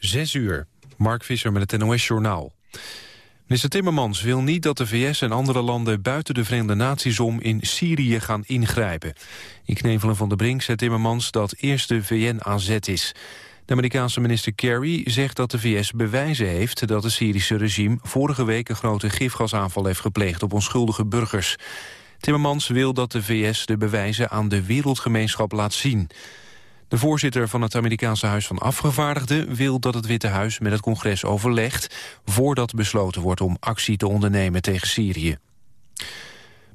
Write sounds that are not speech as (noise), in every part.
Zes uur. Mark Visser met het NOS-journaal. Minister Timmermans wil niet dat de VS en andere landen buiten de Verenigde Naties om in Syrië gaan ingrijpen. In Knevelen van de Brink zei Timmermans dat eerst de VN aan is. De Amerikaanse minister Kerry zegt dat de VS bewijzen heeft dat het Syrische regime vorige week een grote gifgasaanval heeft gepleegd op onschuldige burgers. Timmermans wil dat de VS de bewijzen aan de wereldgemeenschap laat zien. De voorzitter van het Amerikaanse Huis van Afgevaardigden wil dat het Witte Huis met het congres overlegt voordat besloten wordt om actie te ondernemen tegen Syrië.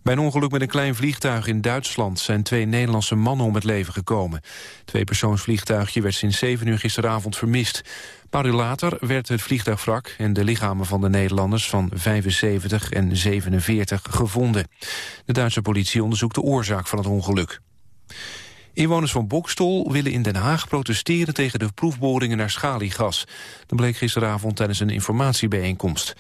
Bij een ongeluk met een klein vliegtuig in Duitsland zijn twee Nederlandse mannen om het leven gekomen. Twee persoonsvliegtuigje werd sinds 7 uur gisteravond vermist. Een paar uur later werd het vliegtuig wrak en de lichamen van de Nederlanders van 75 en 47 gevonden. De Duitse politie onderzoekt de oorzaak van het ongeluk. Inwoners van Bokstol willen in Den Haag protesteren tegen de proefboringen naar schaliegas. Dat bleek gisteravond tijdens een informatiebijeenkomst.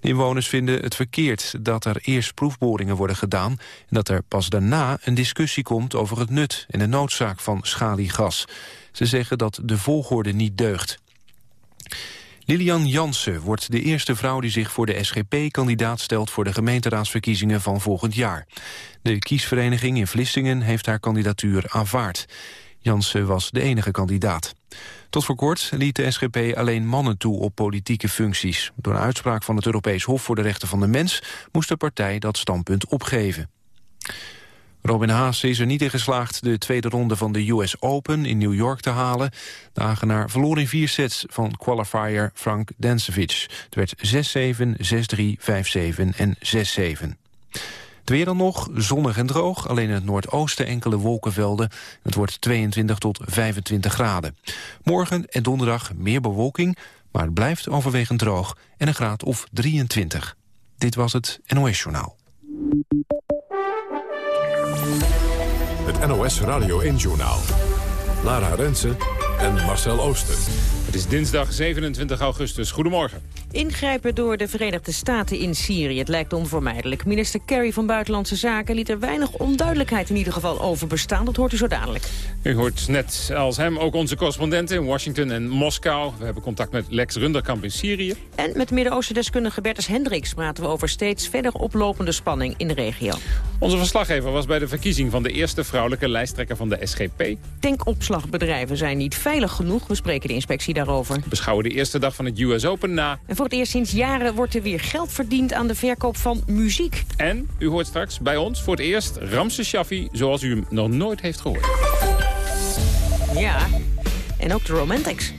De inwoners vinden het verkeerd dat er eerst proefboringen worden gedaan... en dat er pas daarna een discussie komt over het nut en de noodzaak van schaliegas. Ze zeggen dat de volgorde niet deugt. Lilian Jansen wordt de eerste vrouw die zich voor de SGP kandidaat stelt voor de gemeenteraadsverkiezingen van volgend jaar. De kiesvereniging in Vlissingen heeft haar kandidatuur aanvaard. Jansen was de enige kandidaat. Tot voor kort liet de SGP alleen mannen toe op politieke functies. Door een uitspraak van het Europees Hof voor de Rechten van de Mens... moest de partij dat standpunt opgeven. Robin Haas is er niet in geslaagd de tweede ronde van de US Open in New York te halen. De Hagenaar verloor in vier sets van qualifier Frank Densevic. Het werd 6-7, 6-3, 5-7 en 6-7. Het weer dan nog, zonnig en droog. Alleen in het noordoosten enkele wolkenvelden. Het wordt 22 tot 25 graden. Morgen en donderdag meer bewolking, maar het blijft overwegend droog. En een graad of 23. Dit was het NOS Journaal. NOS Radio 1 Journaal. Lara Rensen en Marcel Ooster. Het is dinsdag 27 augustus. Goedemorgen. Ingrijpen door de Verenigde Staten in Syrië. Het lijkt onvermijdelijk. Minister Kerry van Buitenlandse Zaken liet er weinig onduidelijkheid in ieder geval over bestaan. Dat hoort u zo dadelijk. U hoort net als hem ook onze correspondenten in Washington en Moskou. We hebben contact met Lex Runderkamp in Syrië. En met Midden-Oosten-deskundige Bertus Hendricks praten we over steeds verder oplopende spanning in de regio. Onze verslaggever was bij de verkiezing van de eerste vrouwelijke lijsttrekker van de SGP. Tankopslagbedrijven zijn niet veilig genoeg. We spreken de inspectie daarover. We beschouwen de eerste dag van het US Open na. En voor het eerst sinds jaren wordt er weer geld verdiend aan de verkoop van muziek. En u hoort straks bij ons voor het eerst Ramses Shaffi zoals u hem nog nooit heeft gehoord. Ja, en ook de Romantics.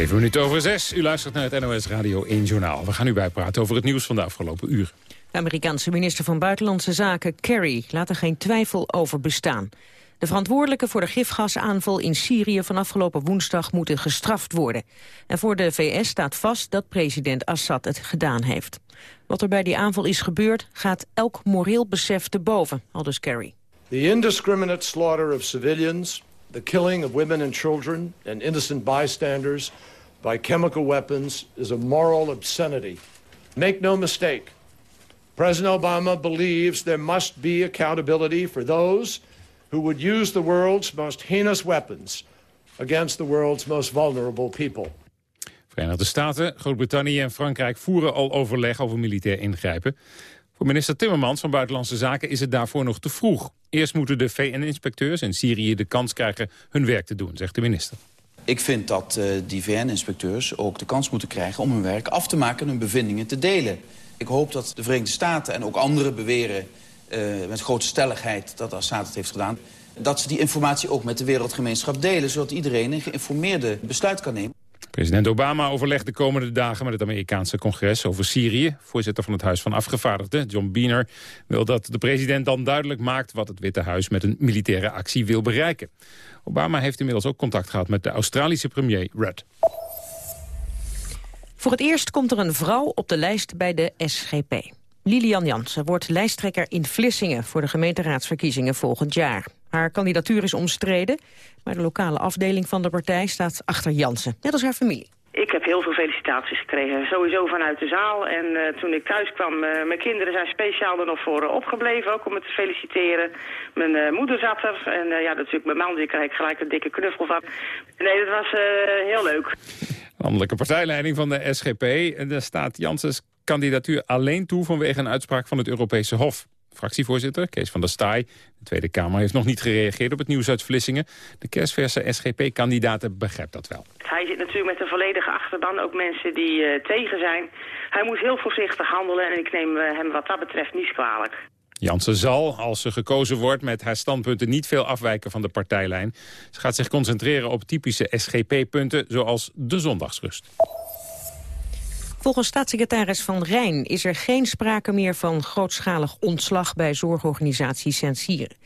Zeven minuten over zes. U luistert naar het NOS Radio 1 Journaal. We gaan u bijpraten over het nieuws van de afgelopen uur. De Amerikaanse minister van Buitenlandse Zaken, Kerry, laat er geen twijfel over bestaan. De verantwoordelijken voor de gifgasaanval in Syrië van afgelopen woensdag moeten gestraft worden. En voor de VS staat vast dat president Assad het gedaan heeft. Wat er bij die aanval is gebeurd gaat elk moreel besef te boven, aldus Kerry. The indiscriminate slaughter of civilians, the killing of women and children and innocent bystanders by chemical weapons is a moral obscenity. Make no mistake, President Obama believes there must be accountability for those who would use the world's most heinous weapons against the world's most vulnerable people. Verenigde Staten, Groot-Brittannië en Frankrijk voeren al overleg over militair ingrijpen. Voor minister Timmermans van Buitenlandse Zaken is het daarvoor nog te vroeg. Eerst moeten de VN-inspecteurs in Syrië de kans krijgen hun werk te doen, zegt de minister. Ik vind dat uh, die VN-inspecteurs ook de kans moeten krijgen om hun werk af te maken en hun bevindingen te delen. Ik hoop dat de Verenigde Staten en ook anderen beweren uh, met grote stelligheid dat Assad het heeft gedaan. Dat ze die informatie ook met de wereldgemeenschap delen, zodat iedereen een geïnformeerde besluit kan nemen. President Obama overlegt de komende dagen met het Amerikaanse congres over Syrië. Voorzitter van het Huis van Afgevaardigden, John Boehner, wil dat de president dan duidelijk maakt wat het Witte Huis met een militaire actie wil bereiken. Obama heeft inmiddels ook contact gehad met de Australische premier Rudd. Voor het eerst komt er een vrouw op de lijst bij de SGP. Lilian Jansen wordt lijsttrekker in Vlissingen voor de gemeenteraadsverkiezingen volgend jaar. Haar kandidatuur is omstreden, maar de lokale afdeling van de partij staat achter Jansen, net als haar familie. Ik heb heel veel felicitaties gekregen, sowieso vanuit de zaal. En uh, toen ik thuis kwam, uh, mijn kinderen zijn speciaal er nog voor uh, opgebleven, ook om me te feliciteren. Mijn moeder zat er en ja, natuurlijk mijn man, die kreeg ik gelijk een dikke knuffel van. Nee, dat was heel leuk. Landelijke partijleiding van de SGP. En daar staat Janssens kandidatuur alleen toe vanwege een uitspraak van het Europese Hof. Fractievoorzitter Kees van der Staaij, de Tweede Kamer, heeft nog niet gereageerd op het nieuws uit Vlissingen. De kerstverse SGP-kandidaten begrijpt dat wel. Hij zit natuurlijk met een volledige achterban, ook mensen die uh, tegen zijn. Hij moet heel voorzichtig handelen en ik neem uh, hem wat dat betreft niet kwalijk. Jansen zal, als ze gekozen wordt, met haar standpunten niet veel afwijken van de partijlijn. Ze gaat zich concentreren op typische SGP-punten, zoals de zondagsrust. Volgens staatssecretaris Van Rijn is er geen sprake meer van grootschalig ontslag bij zorgorganisatie Sensieren.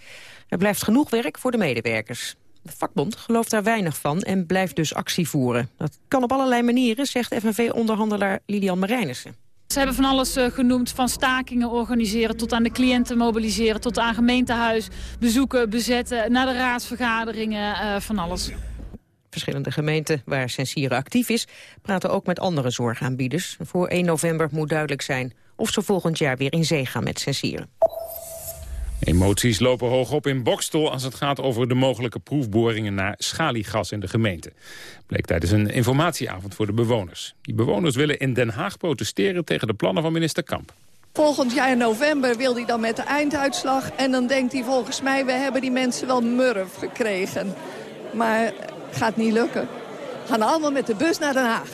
Er blijft genoeg werk voor de medewerkers. De vakbond gelooft daar weinig van en blijft dus actie voeren. Dat kan op allerlei manieren, zegt FNV-onderhandelaar Lilian Marijnissen. Ze hebben van alles uh, genoemd, van stakingen organiseren... tot aan de cliënten mobiliseren, tot aan gemeentehuis... bezoeken, bezetten, naar de raadsvergaderingen, uh, van alles. Verschillende gemeenten waar Sensieren actief is... praten ook met andere zorgaanbieders. Voor 1 november moet duidelijk zijn of ze volgend jaar weer in zee gaan met Sensieren. Emoties lopen hoog op in Bokstel als het gaat over de mogelijke proefboringen naar schaliegas in de gemeente. Bleek tijdens een informatieavond voor de bewoners. Die bewoners willen in Den Haag protesteren tegen de plannen van minister Kamp. Volgend jaar in november wil hij dan met de einduitslag. En dan denkt hij volgens mij, we hebben die mensen wel murf gekregen. Maar gaat niet lukken. Gaan allemaal met de bus naar Den Haag.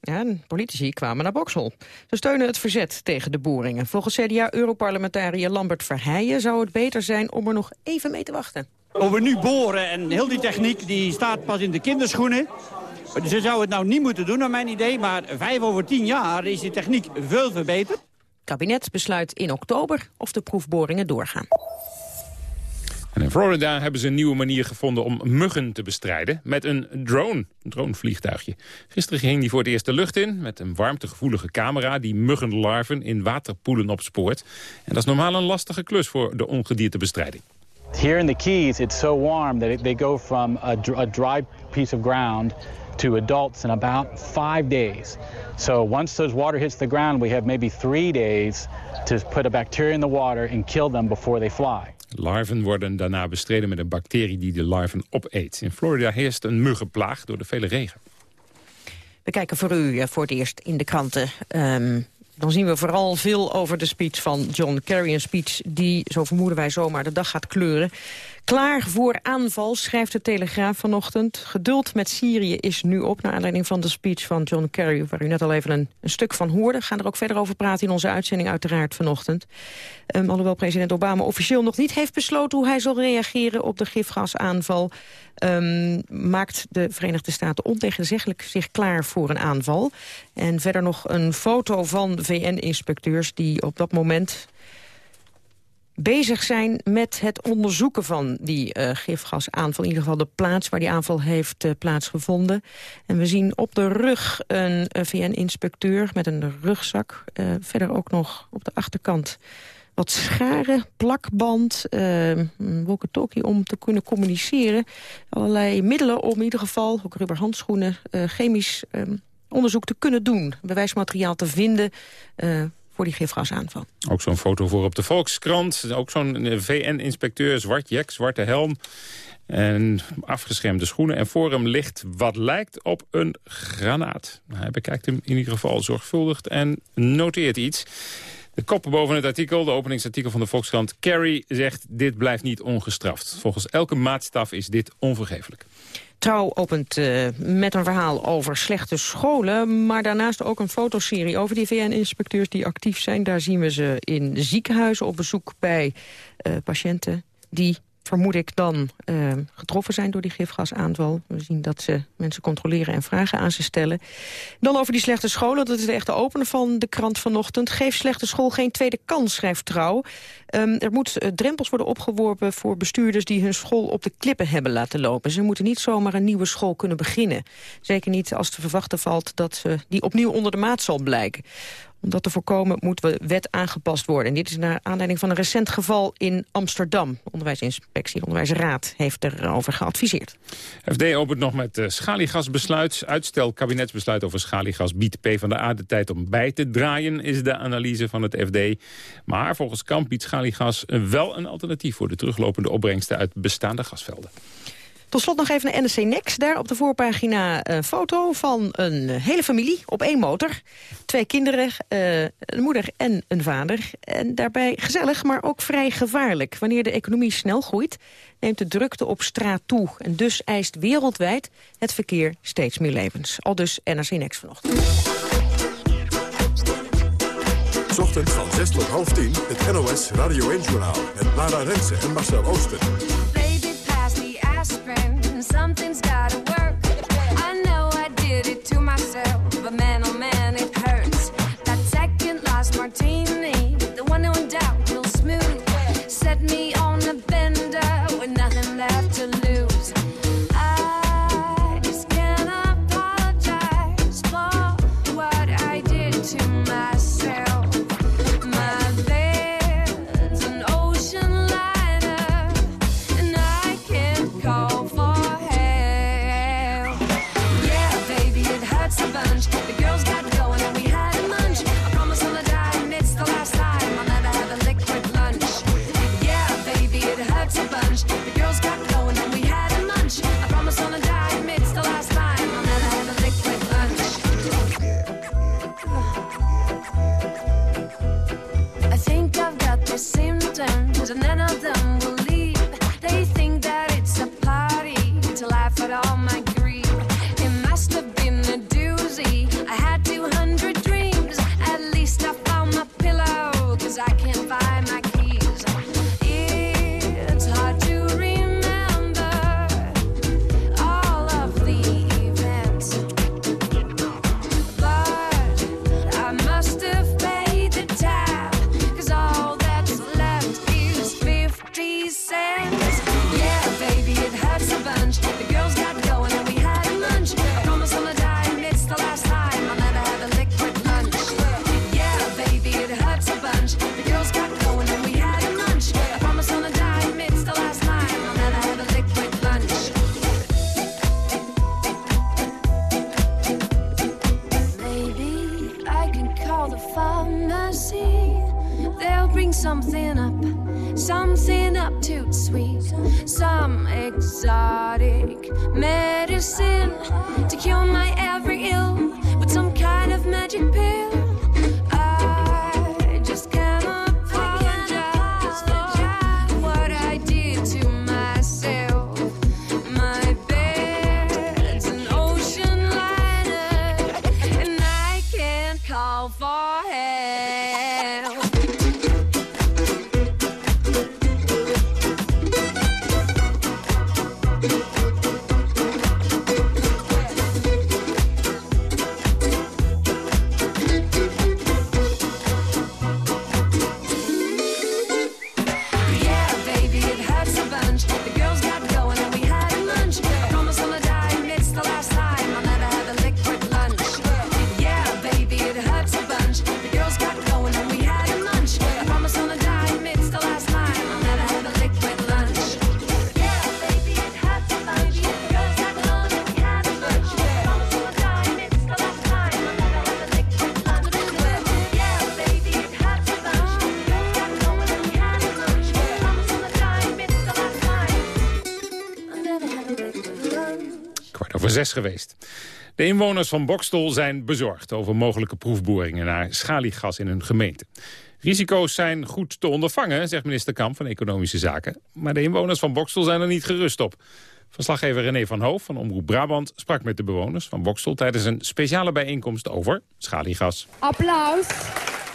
Ja, politici kwamen naar Boksel. Ze steunen het verzet tegen de boringen. Volgens CDA-europarlementariër Lambert Verheijen zou het beter zijn om er nog even mee te wachten. We nu boren en heel die techniek die staat pas in de kinderschoenen. Ze zouden het nou niet moeten doen naar mijn idee, maar vijf over tien jaar is die techniek veel verbeterd. Het kabinet besluit in oktober of de proefboringen doorgaan. In Florida hebben ze een nieuwe manier gevonden om muggen te bestrijden met een drone, een dronevliegtuigje. Gisteren ging die voor het eerst de lucht in met een warmtegevoelige camera die muggenlarven in waterpoelen opspoort. En dat is normaal een lastige klus voor de ongediertebestrijding. Here in the Keys it's so warm that they go from a dry piece of ground to adults in about five days. So once those water hits the ground, we have maybe three days to put a bacteria in the water and kill them before they fly. Larven worden daarna bestreden met een bacterie die de larven opeet. In Florida heerst een muggenplaag door de vele regen. We kijken voor u voor het eerst in de kranten. Um, dan zien we vooral veel over de speech van John Kerry. Een speech die, zo vermoeden wij zomaar, de dag gaat kleuren. Klaar voor aanval, schrijft de Telegraaf vanochtend. Geduld met Syrië is nu op, naar aanleiding van de speech van John Kerry... waar u net al even een, stuk van hoorde. We gaan er ook verder over praten in onze uitzending uiteraard vanochtend. Um, alhoewel president Obama officieel nog niet heeft besloten... hoe hij zal reageren op de gifgasaanval... Um, maakt de Verenigde Staten ontegenzeggelijk zich klaar voor een aanval. En verder nog een foto van VN-inspecteurs die op dat moment bezig zijn met het onderzoeken van die uh, gifgasaanval. In ieder geval de plaats waar die aanval heeft uh, plaatsgevonden. En we zien op de rug een uh, VN-inspecteur met een rugzak. verder ook nog op de achterkant wat scharen, plakband, walkie-talkie om te kunnen communiceren. Allerlei middelen om in ieder geval, ook rubberhandschoenen, chemisch onderzoek te kunnen doen. Bewijsmateriaal te vinden voor die gifgasaanval. Ook zo'n foto voor op de Volkskrant. Ook zo'n eh, VN-inspecteur, zwart jek, zwarte helm. En afgeschermde schoenen. En voor hem ligt wat lijkt op een granaat. Hij bekijkt hem in ieder geval zorgvuldig en noteert iets. De koppen boven het artikel, de openingsartikel van de Volkskrant. Kerry zegt, dit blijft niet ongestraft. Volgens elke maatstaf is dit onvergeeflijk. Trouw opent uh, met een verhaal over slechte scholen... maar daarnaast ook een fotoserie over die VN-inspecteurs die actief zijn. Daar zien we ze in ziekenhuizen op bezoek bij uh, patiënten... die vermoed ik dan uh, getroffen zijn door die gifgasaanval. We zien dat ze mensen controleren en vragen aan ze stellen. Dan over die slechte scholen, dat is de echte opener van de krant vanochtend. Geef slechte school geen tweede kans, schrijft Trouw. Um, er moeten uh, drempels worden opgeworpen voor bestuurders... die hun school op de klippen hebben laten lopen. Ze moeten niet zomaar een nieuwe school kunnen beginnen. Zeker niet als te verwachten valt dat uh, die opnieuw onder de maat zal blijken. Om dat te voorkomen moet de wet aangepast worden. En dit is naar aanleiding van een recent geval in Amsterdam. Onderwijsinspectie, Onderwijsraad heeft erover geadviseerd. FD opent nog met uh, schaliegasbesluit. Uitstel kabinetsbesluit over schaliegas biedt PvdA de tijd om bij te draaien... is de analyse van het FD. Maar volgens Kamp biedt schaliegas wel een alternatief... voor de teruglopende opbrengsten uit bestaande gasvelden. Tot slot nog even naar NRC Next. Daar op de voorpagina een foto van een hele familie op één motor. Twee kinderen, een moeder en een vader. En daarbij gezellig, maar ook vrij gevaarlijk. Wanneer de economie snel groeit, neemt de drukte op straat toe. En dus eist wereldwijd het verkeer steeds meer levens. Al dus NRC Next vanochtend. Ochtends van 6 tot half 10, het NOS Radio 1-journaal. Met Lara Rensen en Marcel Ooster. something's gotta work. I know I did it to myself, but man, and none of them over zes geweest. De inwoners van Bokstel zijn bezorgd over mogelijke proefboringen naar schaliegas in hun gemeente. Risico's zijn goed te ondervangen, zegt minister Kamp van Economische Zaken. Maar de inwoners van Bokstel zijn er niet gerust op. Verslaggever René van Hoof van Omroep Brabant sprak met de bewoners van Bokstel... tijdens een speciale bijeenkomst over schaliegas. Applaus.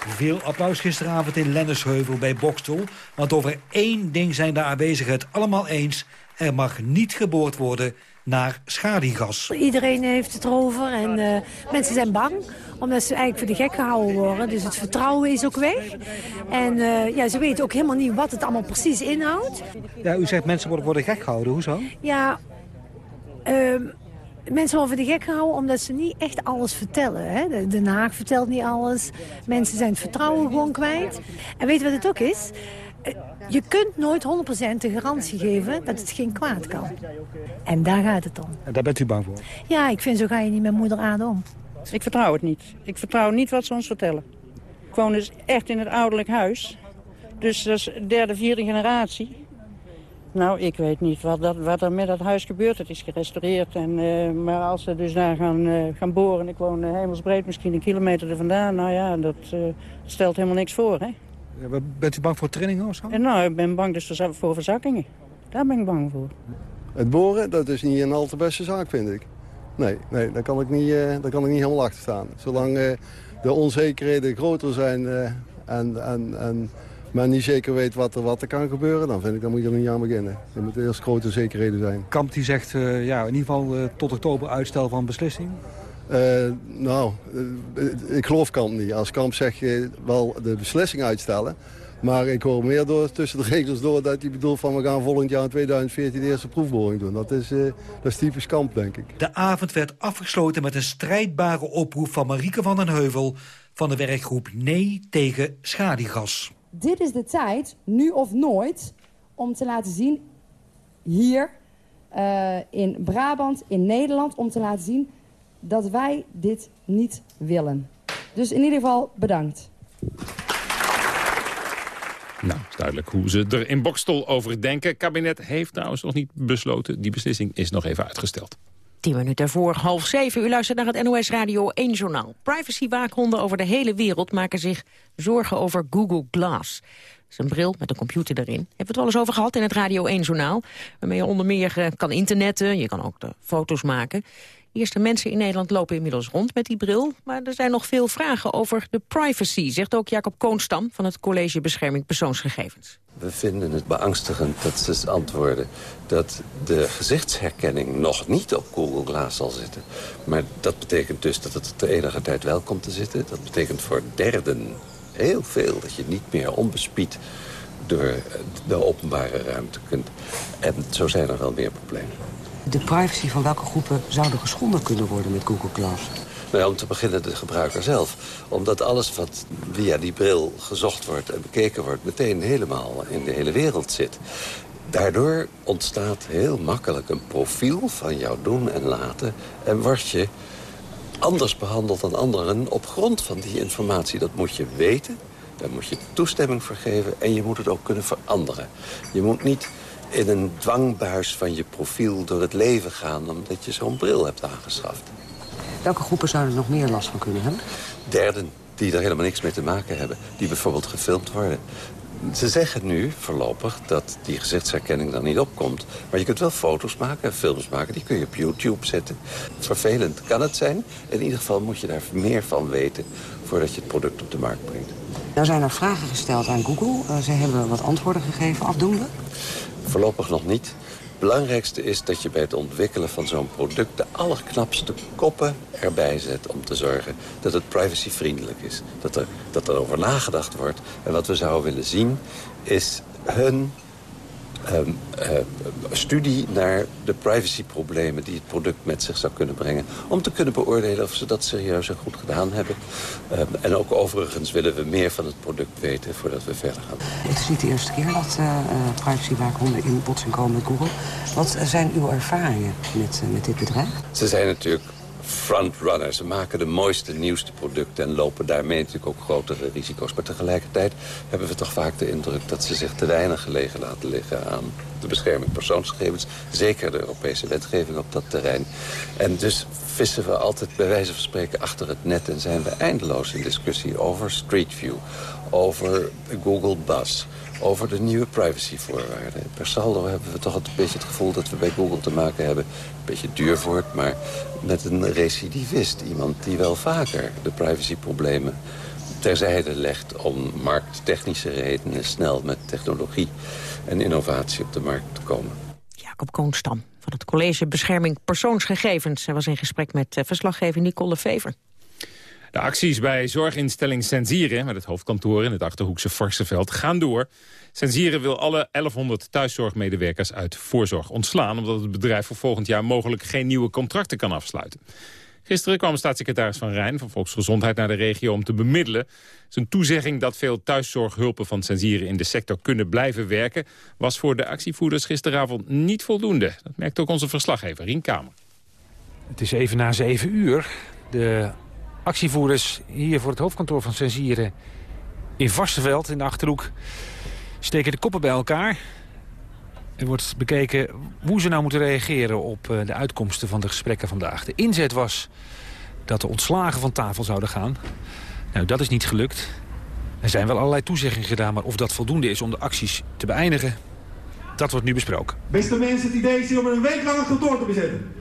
Veel applaus gisteravond in Lennersheuvel bij Bokstel. Want over één ding zijn de aanwezigen het allemaal eens. Er mag niet geboord worden naar schaliegas. Iedereen heeft het erover en uh, mensen zijn bang. Omdat ze eigenlijk voor de gek gehouden worden. Dus het vertrouwen is ook weg. En uh, ja, ze weten ook helemaal niet wat het allemaal precies inhoudt. Ja, u zegt mensen worden, worden gek gehouden. Hoezo? Ja, uh, mensen worden voor de gek gehouden omdat ze niet echt alles vertellen. Hè? Den Haag vertelt niet alles. Mensen zijn het vertrouwen gewoon kwijt. En weet je wat het ook is? Je kunt nooit 100% de garantie geven dat het geen kwaad kan. En daar gaat het om. En daar bent u bang voor? Ja, ik vind zo ga je niet met moeder aarde om. Ik vertrouw het niet. Ik vertrouw niet wat ze ons vertellen. Ik woon dus echt in het ouderlijk huis. Dus dat is derde, vierde generatie. Nou, ik weet niet wat, dat, wat er met dat huis gebeurt. Het is gerestaureerd. En, uh, maar als ze dus daar gaan, uh, gaan boren... ik woon uh, hemelsbreed misschien een kilometer er vandaan... nou ja, dat stelt helemaal niks voor, hè. Ja, bent u bang voor trillingen of zo? En nou, ik ben bang dus voor verzakkingen. Daar ben ik bang voor. Het boren, dat is niet een al te beste zaak, vind ik. Nee, nee daar, kan ik niet, uh, daar kan ik niet helemaal achter staan. Zolang uh, de onzekerheden groter zijn uh, en, en, en men niet zeker weet wat er, wat er kan gebeuren... dan vind ik, dan moet je er niet aan beginnen. Er moeten eerst grote zekerheden zijn. Kamp die zegt ja, in ieder geval tot oktober uitstel van beslissing. Uh, nou, uh, ik geloof Kamp niet. Als Kamp zegt je wel de beslissing uitstellen. Maar ik hoor meer door, tussen de regels door dat hij bedoelt van we gaan volgend jaar in 2014 de eerste proefboring doen. Dat is, uh, dat is typisch Kamp, denk ik. De avond werd afgesloten met een strijdbare oproep van Marieke van den Heuvel van de werkgroep Nee tegen schadigas. Dit is de tijd, nu of nooit, om te laten zien hier in Brabant, in Nederland, om te laten zien dat wij dit niet willen. Dus in ieder geval bedankt. Nou, is duidelijk hoe ze er in Bokstel over denken. Het kabinet heeft trouwens nog niet besloten. Die beslissing is nog even uitgesteld. 10 minuten voor half zeven. U luistert naar het NOS Radio 1 Journaal. Privacy-waakhonden over de hele wereld maken zich zorgen over Google Glass. Dat is een bril met een computer erin. Hebben we het wel eens over gehad in het Radio 1 Journaal. Waarmee je onder meer uh, kan internetten, je kan ook de foto's maken. Eerste mensen in Nederland lopen inmiddels rond met die bril. Maar er zijn nog veel vragen over de privacy, zegt ook Jacob Koonstam van het College Bescherming Persoonsgegevens. We vinden het beangstigend dat ze antwoorden dat de gezichtsherkenning nog niet op Google Glass zal zitten. Maar dat betekent dus dat het de enige tijd wel komt te zitten. Dat betekent voor derden heel veel dat je niet meer onbespied door de openbare ruimte kunt. En zo zijn er wel meer problemen de privacy van welke groepen zouden geschonden kunnen worden met Google Glass? Nou ja, om te beginnen de gebruiker zelf. Omdat alles wat via die bril gezocht wordt en bekeken wordt... meteen helemaal in de hele wereld zit. Daardoor ontstaat heel makkelijk een profiel van jouw doen en laten... en word je anders behandeld dan anderen op grond van die informatie. Dat moet je weten, daar moet je toestemming voor geven... en je moet het ook kunnen veranderen. Je moet niet in een dwangbuis van je profiel door het leven gaan... omdat je zo'n bril hebt aangeschaft. Welke groepen zouden er nog meer last van kunnen hebben? Derden, die er helemaal niks mee te maken hebben. Die bijvoorbeeld gefilmd worden. Ze zeggen nu voorlopig dat die gezichtsherkenning er niet opkomt. Maar je kunt wel foto's maken en films maken. Die kun je op YouTube zetten. Vervelend kan het zijn. In ieder geval moet je daar meer van weten... voordat je het product op de markt brengt. Nou zijn er vragen gesteld aan Google. Uh, ze hebben wat antwoorden gegeven, afdoende. Voorlopig nog niet. Het belangrijkste is dat je bij het ontwikkelen van zo'n product... de allerknapste koppen erbij zet om te zorgen dat het privacyvriendelijk is. Dat er, dat er over nagedacht wordt. En wat we zouden willen zien is hun um, uh, studie naar de privacyproblemen die het product met zich zou kunnen brengen. Om te kunnen beoordelen of ze dat serieus en goed gedaan hebben. Um, en ook overigens willen we meer van het product weten voordat we verder gaan. Het is niet de eerste keer dat uh, privacywaakhonden in botsing komen met Google. Wat zijn uw ervaringen met, uh, met dit bedrijf? Ze zijn natuurlijk frontrunner. Ze maken de mooiste, nieuwste producten en lopen daarmee natuurlijk ook grotere risico's. Maar tegelijkertijd hebben we toch vaak de indruk dat ze zich te weinig gelegen laten liggen aan de bescherming persoonsgegevens. Zeker de Europese wetgeving op dat terrein. En dus vissen we altijd bij wijze van spreken achter het net... en zijn we eindeloos in discussie over Street View, over Google Buzz over de nieuwe privacyvoorwaarden. Per saldo hebben we toch een beetje het gevoel dat we bij Google te maken hebben... een beetje duur het, maar met een recidivist. Iemand die wel vaker de privacyproblemen terzijde legt... om markttechnische redenen snel met technologie en innovatie op de markt te komen. Jacob Koonstam van het College Bescherming Persoonsgegevens. Hij was in gesprek met eh, verslaggever Nicole Fever. De acties bij zorginstelling Sensieren, met het hoofdkantoor in het Achterhoekse Varsenveld, gaan door. Sensieren wil alle 1100 thuiszorgmedewerkers uit voorzorg ontslaan... omdat het bedrijf voor volgend jaar mogelijk geen nieuwe contracten kan afsluiten. Gisteren kwam staatssecretaris Van Rijn van Volksgezondheid naar de regio om te bemiddelen. Zijn toezegging dat veel thuiszorghulpen van Sensieren in de sector kunnen blijven werken... was voor de actievoerders gisteravond niet voldoende. Dat merkt ook onze verslaggever Rien Kamer. Het is even na zeven uur. De actievoerders hier voor het hoofdkantoor van Sensieren in Vastenveld in de Achterhoek steken de koppen bij elkaar. Er wordt bekeken hoe ze nou moeten reageren op eh, de uitkomsten van de gesprekken vandaag. De inzet was dat de ontslagen van tafel zouden gaan. Nou, dat is niet gelukt. Er zijn wel allerlei toezeggingen gedaan, maar of dat voldoende is om de acties te beëindigen, dat wordt nu besproken. Beste mensen, het idee is om een week lang het kantoor te bezetten.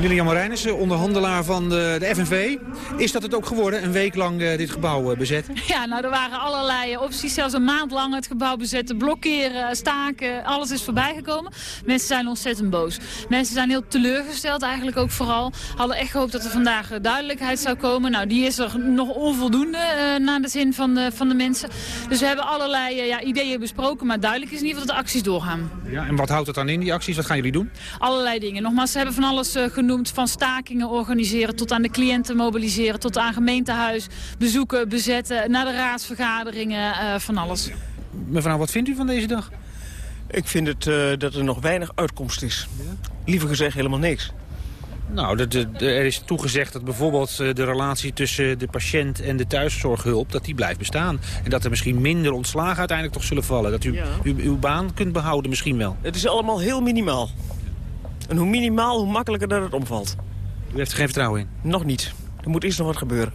Lilian Marijnissen, onderhandelaar van de, de, FNV. Is dat het ook geworden, een week lang uh, dit gebouw uh, bezet? (laughs) Ja, nou er waren allerlei opties. Zelfs een maand lang het gebouw bezetten, blokkeren, staken. Alles is voorbijgekomen. Mensen zijn ontzettend boos. Mensen zijn heel teleurgesteld eigenlijk ook vooral. Hadden echt gehoopt dat er vandaag duidelijkheid zou komen. Nou, die is er nog onvoldoende uh, naar de zin van de, van de mensen. Dus we hebben allerlei ja, ideeën besproken. Maar duidelijk is in ieder geval dat de acties doorgaan. Ja, en wat houdt het dan in, die acties? Wat gaan jullie doen? Allerlei dingen. Nogmaals, ze hebben van alles genoemd genoemd. Van stakingen organiseren tot aan de cliënten mobiliseren. Tot aan gemeentehuis bezoeken, bezetten. Naar de raadsvergaderingen, uh, van alles. Mevrouw, wat vindt u van deze dag? Ik vind het, uh, dat er nog weinig uitkomst is. Liever gezegd helemaal niks. Nou, de, de, de, er is toegezegd dat bijvoorbeeld eh, de relatie tussen de patiënt en de thuiszorghulp... dat die blijft bestaan. En dat er misschien minder ontslagen uiteindelijk toch zullen vallen. Dat u, ja. u uw baan kunt behouden misschien wel. Het is allemaal heel minimaal. En hoe minimaal, hoe makkelijker dat het omvalt. U heeft er geen vertrouwen in? Nog niet. Er moet eerst nog wat gebeuren.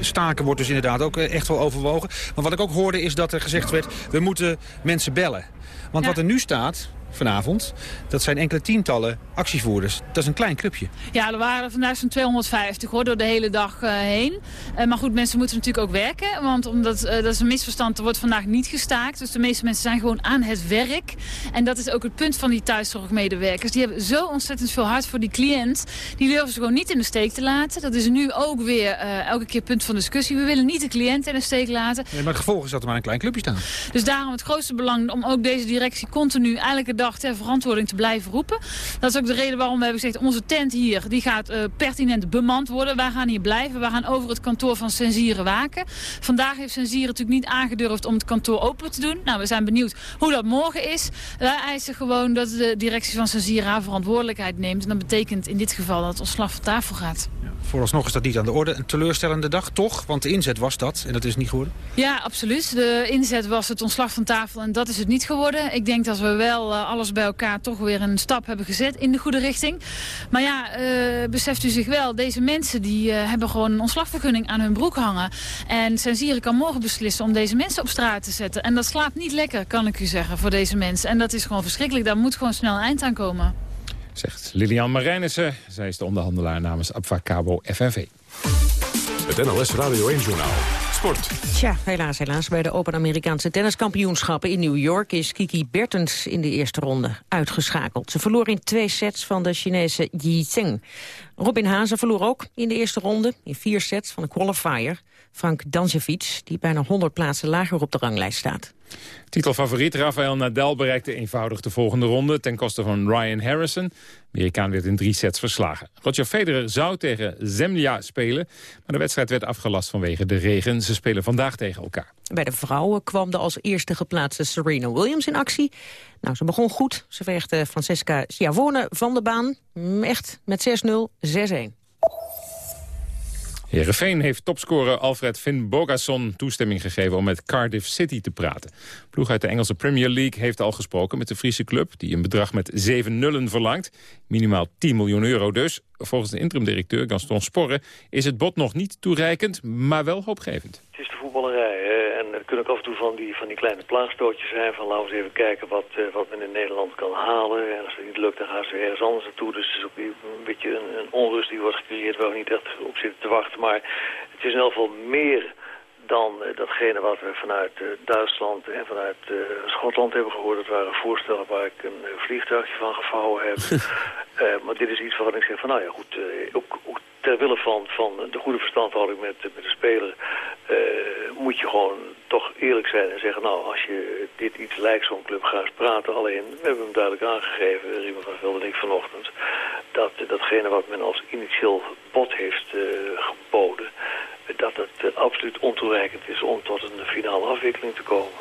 Staken wordt dus inderdaad ook echt wel overwogen. Maar wat ik ook hoorde is dat er gezegd werd... we moeten mensen bellen. Want ja. wat er nu staat, vanavond. Dat zijn enkele tientallen actievoerders. Dat is een klein clubje. Ja, er waren vandaag zo'n 250 hoor, door de hele dag uh, heen. Uh, maar goed, mensen moeten natuurlijk ook werken. Want omdat, uh, dat is een misverstand, er wordt vandaag niet gestaakt. Dus de meeste mensen zijn gewoon aan het werk. En dat is ook het punt van die thuiszorgmedewerkers. Die hebben zo ontzettend veel hart voor die cliënt. Die durven ze gewoon niet in de steek te laten. Dat is nu ook weer elke keer punt van discussie. We willen niet de cliënt in de steek laten. Nee, maar het gevolg is dat er maar een klein clubje staan. Dus daarom het grootste belang om ook deze directie continu eigenlijk ter verantwoording te blijven roepen. Dat is ook de reden waarom we hebben gezegd... onze tent hier die gaat uh, pertinent bemand worden. Wij gaan hier blijven. We gaan over het kantoor van Sensieren waken. Vandaag heeft Sensieren natuurlijk niet aangedurfd om het kantoor open te doen. Nou, we zijn benieuwd hoe dat morgen is. Wij eisen gewoon dat de directie van Sensieren haar verantwoordelijkheid neemt. En dat betekent in dit geval dat het ontslag van tafel gaat. Vooralsnog is dat niet aan de orde. Een teleurstellende dag, toch? Want de inzet was dat en dat is niet geworden? Ja, absoluut. De inzet was het ontslag van tafel en dat is het niet geworden. Ik denk dat we wel uh, alles bij elkaar toch weer een stap hebben gezet in de goede richting. Maar ja, uh, beseft u zich wel, deze mensen die uh, hebben gewoon een ontslagvergunning aan hun broek hangen. En Sensieren kan morgen beslissen om deze mensen op straat te zetten. En dat slaapt niet lekker, kan ik u zeggen, voor deze mensen. En dat is gewoon verschrikkelijk. Daar moet gewoon snel een eind aan komen. Zegt Lilian Marijnissen. Zij is de onderhandelaar namens Abfacabo FNV. Het NLS Radio 1-journaal. Sport. Tja, helaas, helaas. Bij de Open Amerikaanse tenniskampioenschappen in New York... is Kiki Bertens in de eerste ronde uitgeschakeld. Ze verloor in twee sets van de Chinese Yi Zheng. Robin Hazen verloor ook in de eerste ronde... in vier sets van de qualifier Frank Danjevic, die bijna 100 plaatsen lager op de ranglijst staat. Titelfavoriet Rafael Nadal bereikte eenvoudig de volgende ronde... ten koste van Ryan Harrison. Amerikaan werd in drie sets verslagen. Roger Federer zou tegen Zemlja spelen... maar de wedstrijd werd afgelast vanwege de regen. Ze spelen vandaag tegen elkaar. Bij de vrouwen kwam de als eerste geplaatste Serena Williams in actie. Nou, ze begon goed. Ze veegde Francesca Schiavone van de baan. Echt met 6-0, 6-1. Heerenveen heeft topscorer Alfred Finn Bogason toestemming gegeven om met Cardiff City te praten. Ploeg uit de Engelse Premier League heeft al gesproken met de Friese club... die een bedrag met 7 nullen verlangt. Minimaal 10 miljoen euro dus. Volgens de interim-directeur Gaston Sporre is het bod nog niet toereikend, maar wel hoopgevend. Het is de voetballerij hè? en er kunnen ook af en toe van die, van die kleine plaagstootjes zijn... van laten we eens even kijken wat, uh, wat men in Nederland kan halen. En als het niet lukt, dan gaan ze ergens anders naartoe. Dus het is ook een beetje een, een onrust die wordt gecreëerd waar we niet echt op zitten te wachten. Maar het is in elk geval meer dan uh, datgene wat we vanuit uh, Duitsland en vanuit uh, Schotland hebben gehoord. Dat waren voorstellen waar ik een vliegtuigje van gevouwen heb. (laughs) maar dit is iets waarvan ik zeg van nou ja goed, ook, ook ter wille van, van de goede verstandhouding met, met de speler... moet je gewoon toch eerlijk zijn en zeggen... nou, als je dit iets lijkt zo'n club, ga eens praten. Alleen, we hebben hem duidelijk aangegeven, Riemen van Velde en ik vanochtend... dat datgene wat men als initieel bod heeft geboden dat het absoluut ontoereikend is om tot een finale afwikkeling te komen.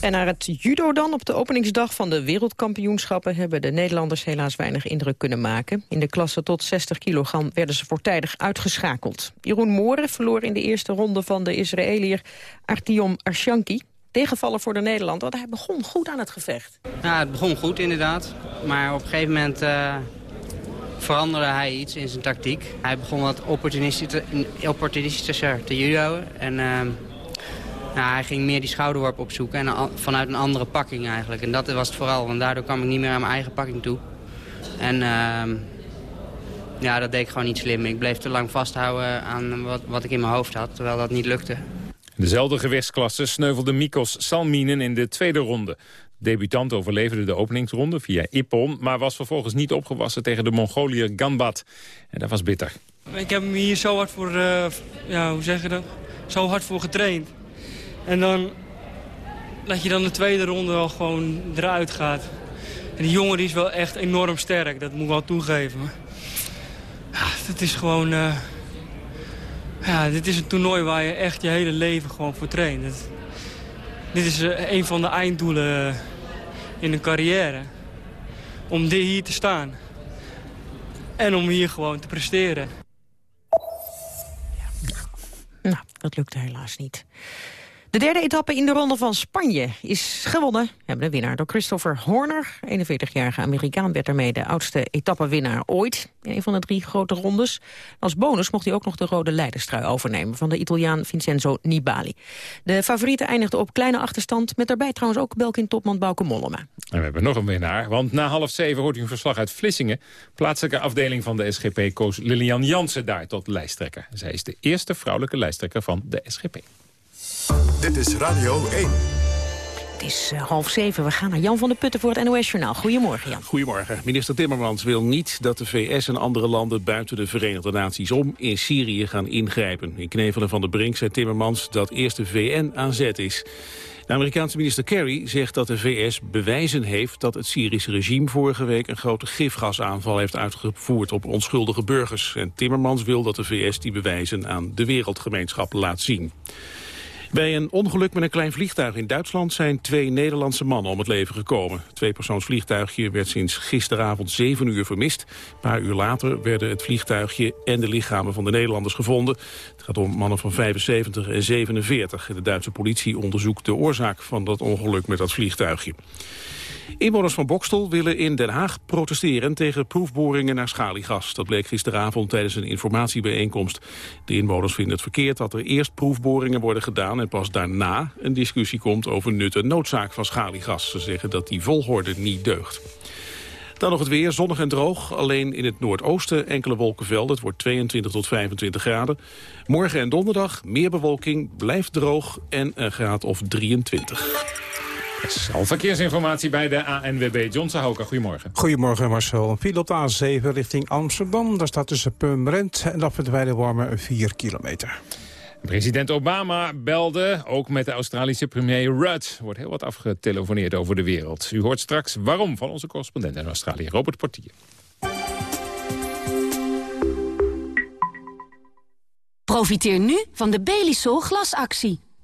En naar het judo dan. Op de openingsdag van de wereldkampioenschappen... hebben de Nederlanders helaas weinig indruk kunnen maken. In de klasse tot 60 kilogram werden ze voortijdig uitgeschakeld. Jeroen Mooren verloor in de eerste ronde van de Israëliër Artyom Arshanki. Tegenvallen voor de Nederlander, want hij begon goed aan het gevecht. Ja, het begon goed inderdaad. Maar op een gegeven moment... Uh veranderde hij iets in zijn tactiek. Hij begon wat opportunistischer, te judoën. En uh, nou, hij ging meer die schouderworp opzoeken en vanuit een andere pakking eigenlijk. En dat was het vooral, want daardoor kwam ik niet meer aan mijn eigen pakking toe. En uh, ja, dat deed ik gewoon niet slim. Ik bleef te lang vasthouden aan wat, wat ik in mijn hoofd had, terwijl dat niet lukte. In dezelfde gewichtsklasse sneuvelde Mikos Salminen in de tweede ronde. Debutant overleefde de openingsronde via Ippon... maar was vervolgens niet opgewassen tegen de Mongoliër Ganbat. En dat was bitter. Ik heb hem hier zo hard voor, uh, ja, hoe zeg je dat? Zo hard voor getraind. En dan dat je dan de tweede ronde al gewoon eruit gaat. En die jongen die is wel echt enorm sterk, dat moet ik wel toegeven. Ja, het is gewoon... Uh, ja, dit is een toernooi waar je echt je hele leven gewoon voor traint. Dit is uh, een van de einddoelen in een carrière. Om hier te staan. En om hier gewoon te presteren. Nou, dat lukte helaas niet. De derde etappe in de ronde van Spanje is gewonnen. We hebben de winnaar door Christopher Horner. 41-jarige Amerikaan werd daarmee de oudste etappewinnaar ooit. In een van de drie grote rondes. Als bonus mocht hij ook nog de rode leiderstrui overnemen... van de Italiaan Vincenzo Nibali. De favoriete eindigde op kleine achterstand... met daarbij trouwens ook Belkin-topman Bauke Mollema. En we hebben nog een winnaar, want na half zeven hoort u een verslag uit Vlissingen. Plaatselijke afdeling van de SGP koos Lilian Jansen daar tot lijsttrekker. Zij is de eerste vrouwelijke lijsttrekker van de SGP. Dit is Radio 1. Het is uh, half zeven. We gaan naar Jan van der Putten voor het NOS-journaal. Goedemorgen, Jan. Goedemorgen. Minister Timmermans wil niet dat de VS en andere landen buiten de Verenigde Naties om in Syrië gaan ingrijpen. In Knevelen van de Brink zei Timmermans dat eerst de VN aan zet is. De Amerikaanse minister Kerry zegt dat de VS bewijzen heeft dat het Syrische regime vorige week een grote gifgasaanval heeft uitgevoerd op onschuldige burgers. En Timmermans wil dat de VS die bewijzen aan de wereldgemeenschap laat zien. Bij een ongeluk met een klein vliegtuig in Duitsland zijn twee Nederlandse mannen om het leven gekomen. Het tweepersoonsvliegtuigje werd sinds gisteravond 7 uur vermist. Een paar uur later werden het vliegtuigje en de lichamen van de Nederlanders gevonden. Het gaat om mannen van 75 en 47. De Duitse politie onderzoekt de oorzaak van dat ongeluk met dat vliegtuigje. Inwoners van Bokstel willen in Den Haag protesteren tegen proefboringen naar schaliegas. Dat bleek gisteravond tijdens een informatiebijeenkomst. De inwoners vinden het verkeerd dat er eerst proefboringen worden gedaan... en pas daarna een discussie komt over nut en noodzaak van schaliegas. Ze zeggen dat die volgorde niet deugt. Dan nog het weer, zonnig en droog. Alleen in het noordoosten enkele wolkenvelden. Het wordt 22 tot 25 graden. Morgen en donderdag meer bewolking, blijft droog en een graad of 23. Al verkeersinformatie bij de ANWB. John Sahoka, goedemorgen. Goedemorgen Marcel. Een file op de A7 richting Amsterdam. Daar staat tussen Purmerend en dat de Wormen 4 kilometer. President Obama belde, ook met de Australische premier Rudd. Er wordt heel wat afgetelefoneerd over de wereld. U hoort straks waarom van onze correspondent in Australië, Robert Portier. Profiteer nu van de Belisol glasactie.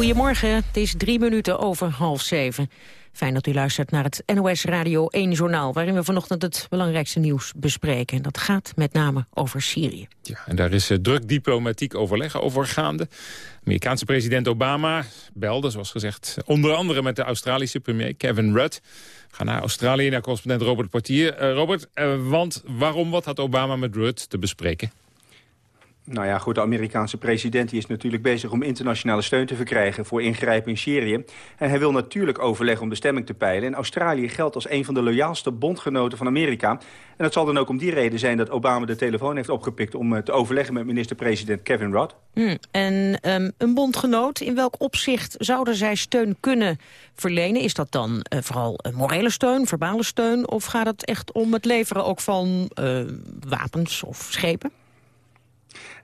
Goedemorgen, het is drie minuten over half zeven. Fijn dat u luistert naar het NOS Radio 1 Journaal... waarin we vanochtend het belangrijkste nieuws bespreken. En dat gaat met name over Syrië. Ja, en daar is uh, druk diplomatiek overleg over gaande. Amerikaanse president Obama belde, zoals gezegd... onder andere met de Australische premier Kevin Rudd. Ga naar Australië, naar correspondent Robert Portier. Uh, Robert, uh, want waarom, wat had Obama met Rudd te bespreken? Nou ja, goed, de Amerikaanse president die is natuurlijk bezig om internationale steun te verkrijgen voor ingrijpen in Syrië. En hij wil natuurlijk overleggen om de stemming te peilen. En Australië geldt als een van de loyaalste bondgenoten van Amerika. En dat zal dan ook om die reden zijn dat Obama de telefoon heeft opgepikt om eh, te overleggen met minister-president Kevin Rudd. Hmm. En um, een bondgenoot, in welk opzicht zouden zij steun kunnen verlenen? Is dat dan uh, vooral morele steun, verbale steun? Of gaat het echt om het leveren ook van wapens of schepen?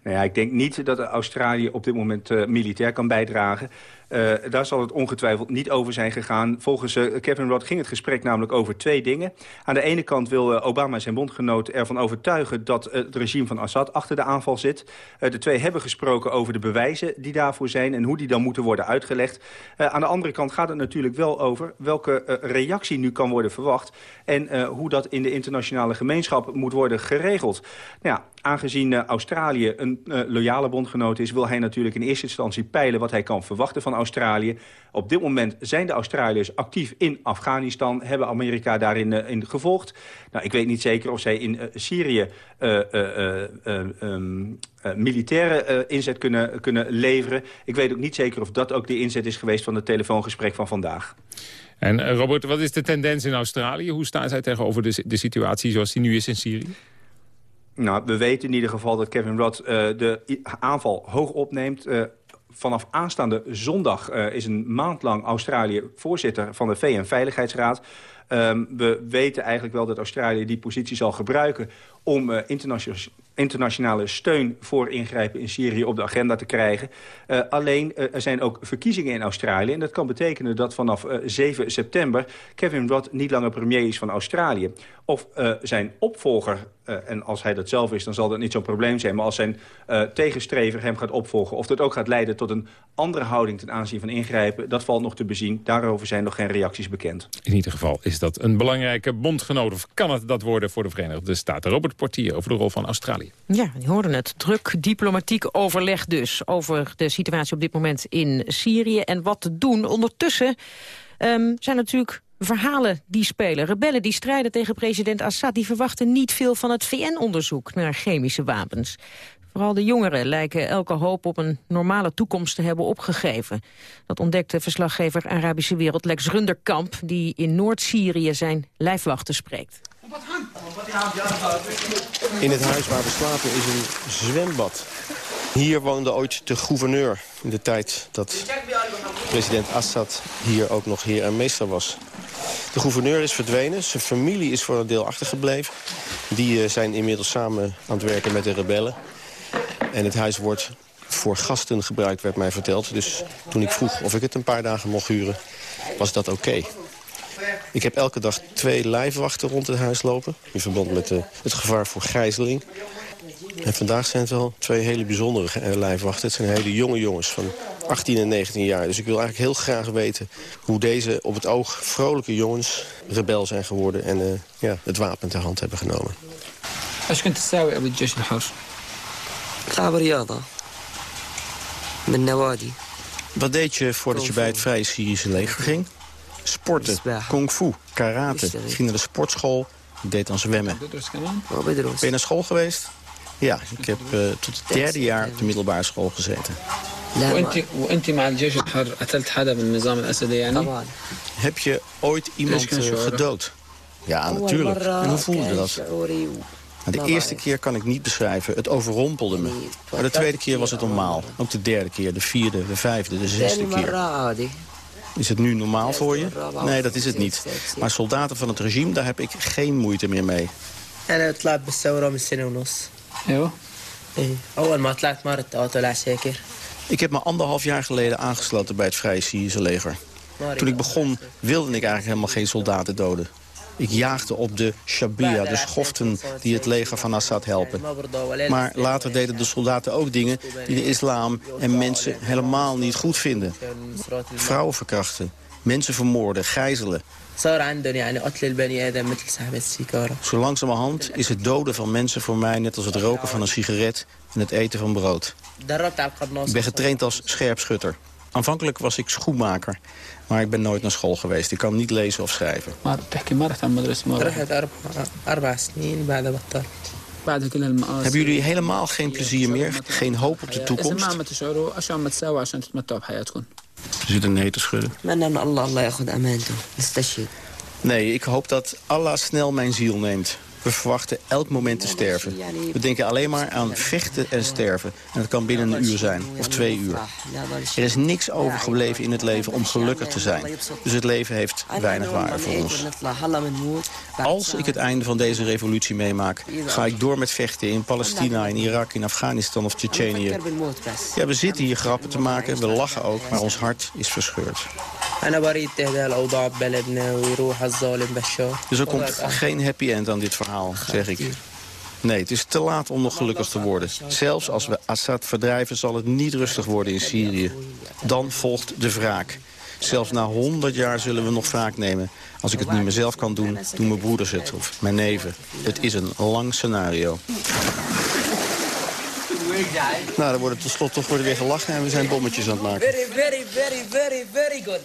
Nou ja, ik denk niet dat Australië op dit moment uh, militair kan bijdragen. Uh, daar zal het ongetwijfeld niet over zijn gegaan. Volgens uh, Kevin Rudd ging het gesprek namelijk over twee dingen. Aan de ene kant wil uh, Obama zijn bondgenoot ervan overtuigen... dat het regime van Assad achter de aanval zit. de twee hebben gesproken over de bewijzen die daarvoor zijn... en hoe die dan moeten worden uitgelegd. aan de andere kant gaat het natuurlijk wel over... welke reactie nu kan worden verwacht... en hoe dat in de internationale gemeenschap moet worden geregeld. Nou ja, aangezien Australië een loyale bondgenoot is... wil hij natuurlijk in eerste instantie peilen wat hij kan verwachten van Australië. Op dit moment zijn de Australiërs actief in Afghanistan. Hebben Amerika daarin uh, in gevolgd. Nou, ik weet niet zeker of zij in uh, Syrië uh, um, militaire inzet kunnen, kunnen leveren. Ik weet ook niet zeker of dat ook de inzet is geweest van het telefoongesprek van vandaag. En Robert, wat is de tendens in Australië? Hoe staan zij tegenover de, de situatie zoals die nu is in Syrië? Nou, we weten in ieder geval dat Kevin Rudd de aanval hoog opneemt vanaf aanstaande zondag uh, is een maand lang Australië voorzitter van de VN-veiligheidsraad. Um, we weten eigenlijk wel dat Australië die positie zal gebruiken om uh, internationale steun voor ingrijpen in Syrië op de agenda te krijgen. Uh, alleen, er zijn ook verkiezingen in Australië. En dat kan betekenen dat vanaf 7 september Kevin Rudd niet langer premier is van Australië. Of zijn opvolger, en als hij dat zelf is, dan zal dat niet zo'n probleem zijn. Maar als zijn tegenstrever hem gaat opvolgen, of dat ook gaat leiden tot een andere houding ten aanzien van ingrijpen, dat valt nog te bezien. Daarover zijn nog geen reacties bekend. In ieder geval is dat een belangrijke bondgenoot, of kan het dat worden voor de Verenigde Staten? Robert Portier over de rol van Australië. Ja, die hoorden het. Druk diplomatiek overleg dus over de situatie op dit moment in Syrië en wat te doen. Ondertussen um, zijn natuurlijk verhalen die spelen. Rebellen die strijden tegen president Assad... die verwachten niet veel van het VN-onderzoek naar chemische wapens. Vooral de jongeren lijken elke hoop op een normale toekomst te hebben opgegeven. Dat ontdekte verslaggever Arabische Wereld Lex Runderkamp... die in Noord-Syrië zijn lijfwachten spreekt. In het huis waar we slapen is een zwembad. Hier woonde ooit de gouverneur in de tijd dat president Assad hier ook nog heer en meester was. De gouverneur is verdwenen, zijn familie is voor een deel achtergebleven. Die uh, zijn inmiddels samen aan het werken met de rebellen. En het huis wordt voor gasten gebruikt, werd mij verteld. Dus toen ik vroeg of ik het een paar dagen mocht huren, was dat oké. Ik heb elke dag twee lijfwachten rond het huis lopen. In verband met uh, het gevaar voor gijzeling. En vandaag zijn het wel twee hele bijzondere uh, lijfwachten. Het zijn hele jonge jongens van 18 en 19 jaar. Dus ik wil eigenlijk heel graag weten hoe deze op het oog vrolijke jongens rebel zijn geworden... en uh, ja, het wapen ter hand hebben genomen. ايش كنت تساوي قبل الجيش الحر؟ العب رياضة Wat deed je voordat je bij het Vrije Syrische leger ging? Sporten, kung fu, karate. Ik ging naar de sportschool. Ik deed dan zwemmen. Ben je naar school geweest? Ja, ik heb uh, tot het derde jaar op de middelbare school gezeten. Heb je ooit iemand uh, gedood? Ja, natuurlijk. En hoe voelde je dat? Nou, de eerste keer kan ik niet beschrijven. Het overrompelde me. Maar de tweede keer was het normaal. Ook de derde keer, de vierde, de vijfde, de zesde keer. Is het nu normaal voor je? Nee, dat is het niet. Maar soldaten van het regime, daar heb ik geen moeite meer mee. أنا طلعت بالثورة من سنة ونص. ايوه؟ ايه أول ما طلعت مرت طلع ساكر. ik heb me anderhalf jaar geleden aangesloten bij het Vrije Syrische leger. Toen ik begon wilde ik eigenlijk helemaal geen soldaten doden. Ik jaagde op de Shabia, de schoften die het leger van Assad helpen. Maar later deden de soldaten ook dingen die de islam en mensen helemaal niet goed vinden. Vrouwen verkrachten, mensen vermoorden, gijzelen. Zo langzamerhand is het doden van mensen voor mij net als het roken van een sigaret en het eten van brood. Ik ben getraind als scherpschutter. Aanvankelijk was ik schoenmaker, maar ik ben nooit naar school geweest. Ik kan niet lezen of schrijven. Hebben jullie helemaal geen plezier meer? Geen hoop op de toekomst? Je zit een nee te schudden. Nee, ik hoop dat Allah snel mijn ziel neemt. We verwachten elk moment te sterven. We denken alleen maar aan vechten en sterven. En dat kan binnen een uur zijn, of twee uur. Er is niks overgebleven in het leven om gelukkig te zijn. Dus het leven heeft weinig waarde voor ons. Als ik het einde van deze revolutie meemaak... ga ik door met vechten in Palestina, in Irak, in Afghanistan of Tsjetsjenië. Ja, we zitten hier grappen te maken, we lachen ook, maar ons hart is verscheurd. Dus er komt geen happy end aan dit verhaal, zeg ik. Nee, het is te laat om nog gelukkig te worden. Zelfs als we Assad verdrijven zal het niet rustig worden in Syrië. Dan volgt de wraak. Zelfs na 100 jaar zullen we nog wraak nemen. Als ik het niet meer zelf kan doen, doen mijn broeders het of mijn neven. Het is een lang scenario. Nou, dan wordt het tenslotte toch worden weer gelachen en we zijn bommetjes aan het maken. Very, very, very, very, very good.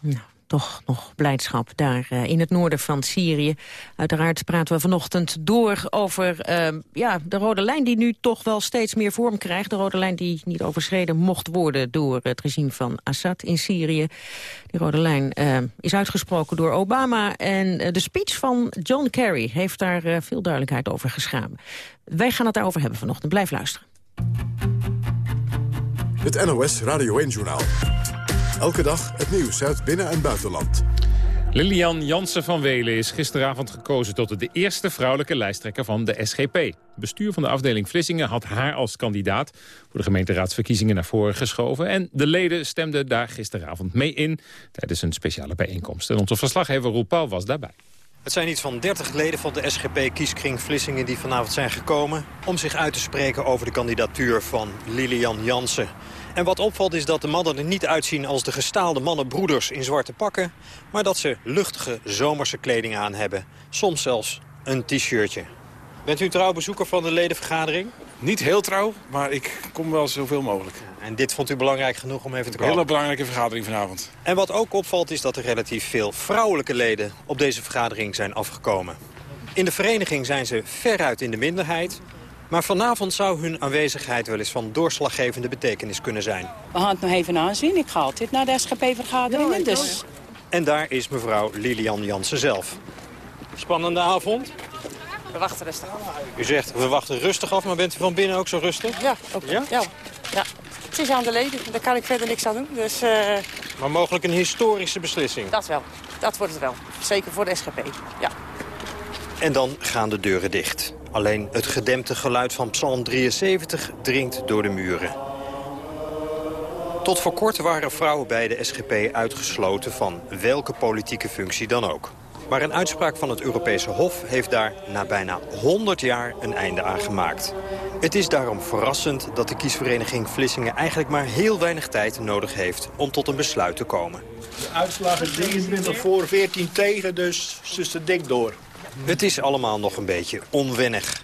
Nou, toch nog blijdschap daar uh, in het noorden van Syrië. Uiteraard praten we vanochtend door over uh, ja, de rode lijn die nu toch wel steeds meer vorm krijgt. De rode lijn die niet overschreden mocht worden door het regime van Assad in Syrië. Die rode lijn uh, is uitgesproken door Obama. En de speech van John Kerry heeft daar veel duidelijkheid over geschapen. Wij gaan het daarover hebben vanochtend. Blijf luisteren. Het NOS Radio 1-journaal. Elke dag het nieuws uit binnen- en buitenland. Lilian Jansen van Welen is gisteravond gekozen tot de eerste vrouwelijke lijsttrekker van de SGP. Het bestuur van de afdeling Vlissingen had haar als kandidaat voor de gemeenteraadsverkiezingen naar voren geschoven. En de leden stemden daar gisteravond mee in tijdens een speciale bijeenkomst. En onze verslaggever Roel Paul was daarbij. Het zijn iets van 30 leden van de SGP-kieskring Vlissingen die vanavond zijn gekomen... om zich uit te spreken over de kandidatuur van Lilian Jansen. En wat opvalt is dat de mannen er niet uitzien als de gestaalde mannenbroeders in zwarte pakken... maar dat ze luchtige zomerse kleding aan hebben. Soms zelfs een t-shirtje. Bent u een trouw bezoeker van de ledenvergadering? Niet heel trouw, maar ik kom wel zoveel mogelijk. En dit vond u belangrijk genoeg om even te komen? Een hele belangrijke vergadering vanavond. En wat ook opvalt is dat er relatief veel vrouwelijke leden op deze vergadering zijn afgekomen. In de vereniging zijn ze veruit in de minderheid... Maar vanavond zou hun aanwezigheid wel eens van doorslaggevende betekenis kunnen zijn. We gaan het nog even aanzien. Ik ga altijd naar de SGP-vergaderingen. dus... En daar is mevrouw Lilian Jansen zelf. Spannende avond? We wachten rustig af. U zegt, we wachten rustig af, maar bent u van binnen ook zo rustig? Ja, ook. Ja? Ja. ja. Het is aan de leden, daar kan ik verder niks aan doen. Dus, uh... Maar mogelijk een historische beslissing? Dat wel, dat wordt het wel. Zeker voor de SGP, ja. En dan gaan de deuren dicht. Alleen het gedempte geluid van Psalm 73 dringt door de muren. Tot voor kort waren vrouwen bij de SGP uitgesloten van welke politieke functie dan ook. Maar een uitspraak van het Europese Hof heeft daar na bijna 100 jaar een einde aan gemaakt. Het is daarom verrassend dat de kiesvereniging Vlissingen eigenlijk maar heel weinig tijd nodig heeft om tot een besluit te komen. De uitslag is 23 voor, 14 tegen, dus ze is dik door. Het is allemaal nog een beetje onwennig.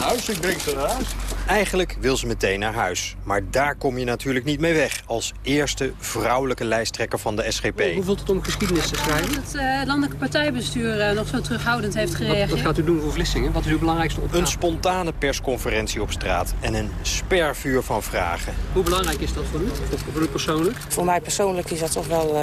Huis, ik. Eigenlijk wil ze meteen naar huis. Maar daar kom je natuurlijk niet mee weg... als eerste vrouwelijke lijsttrekker van de SGP. Hoe voelt het om geschiedenis te schrijven? Het uh, landelijke partijbestuur uh, nog zo terughoudend heeft gereageerd. Wat, wat, gaat u doen voor Vlissingen? Wat is uw belangrijkste opgave? Een spontane persconferentie op straat en een spervuur van vragen. Hoe belangrijk is dat voor u? Of voor u persoonlijk? Voor mij persoonlijk is dat toch wel uh,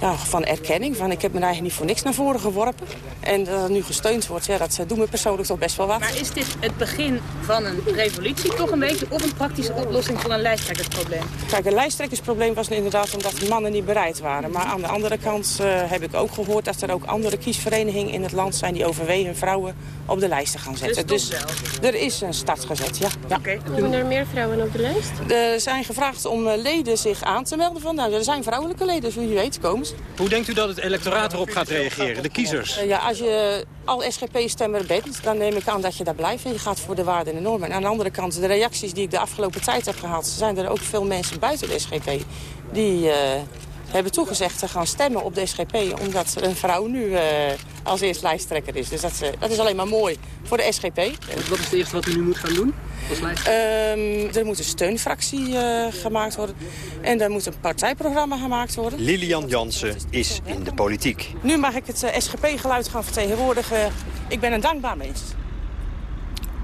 ja, van erkenning. Van, ik heb me eigenlijk niet voor niks naar voren geworpen. En dat het nu gesteund wordt, ja, dat doet me persoonlijk toch best wel wat. Maar is dit het begin van een revolutie toch een beetje... of een praktische oplossing van een lijsttrekkersprobleem? Kijk, een lijsttrekkersprobleem was inderdaad omdat de mannen niet bereid waren. Maar aan de andere kant uh, heb ik ook gehoord dat er ook andere kiesverenigingen in het land zijn... die overwegen vrouwen op de lijst te gaan zetten. Dus, er is een start gezet, ja. ja. Okay. Komen er meer vrouwen op de lijst? Er zijn gevraagd om leden zich aan te melden. Van, nou, er zijn vrouwelijke leden, dus wie weet komen ze. Hoe denkt u dat het electoraat erop gaat reageren, de kiezers? Uh, ja, als je al SGP-stemmer bent, dan neem ik aan dat je daar blijft. En je gaat voor de waarden en de normen. En aan de andere kant, de reacties die ik de afgelopen tijd heb gehad... zijn er ook veel mensen buiten de SGP die... Uh, hebben toegezegd te gaan stemmen op de SGP... omdat een vrouw nu uh, als eerste lijsttrekker is. Dus dat, uh, dat, is alleen maar mooi voor de SGP. Wat is het eerste wat u nu moet gaan doen? Um, er moet een steunfractie uh, gemaakt worden. En er moet een partijprogramma gemaakt worden. Lilian Jansen is in de politiek. Nu mag ik het SGP-geluid gaan vertegenwoordigen. Ik ben een dankbaar mens.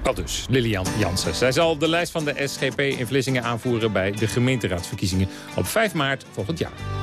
Dat dus, Lilian Jansen. Zij zal de lijst van de SGP in Vlissingen aanvoeren bij de gemeenteraadsverkiezingen op 5 maart volgend jaar.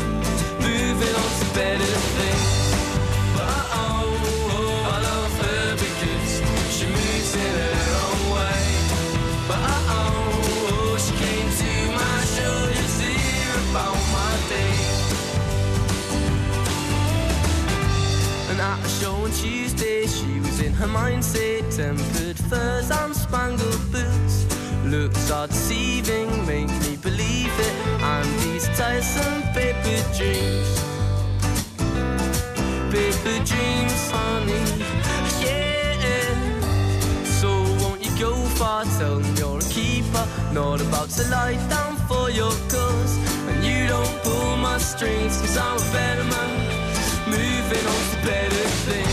At a show on Tuesday, she was in her mindset, tempered furs and spangled boots. Looks are deceiving, make me believe it. And these tiresome paper dreams, paper dreams, honey, yeah. So won't you go far? Tell them you're a keeper, not about to lie down for your cause. And you don't pull my strings, cause I'm a better man, moving on to better things.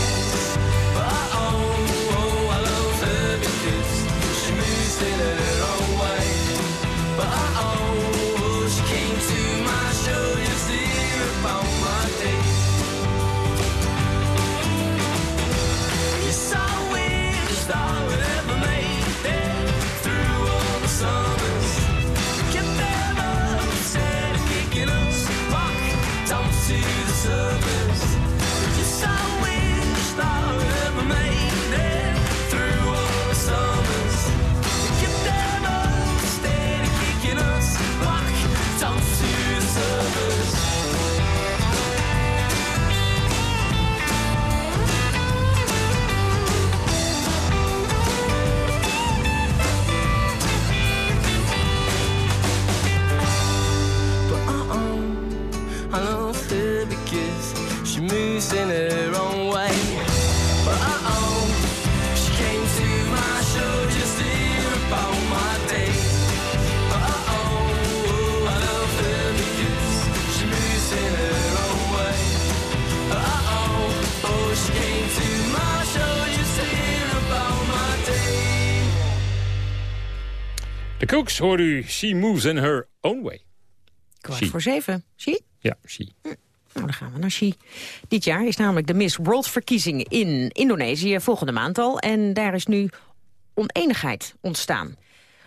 De Cooks hoort u She Moves in Her Own Way. Kwart She. voor zeven. Zie? Ja, She. Nou, dan gaan we naar Xi. Dit jaar is namelijk de Miss World-verkiezing in Indonesië volgende maand al. En daar is nu oneenigheid ontstaan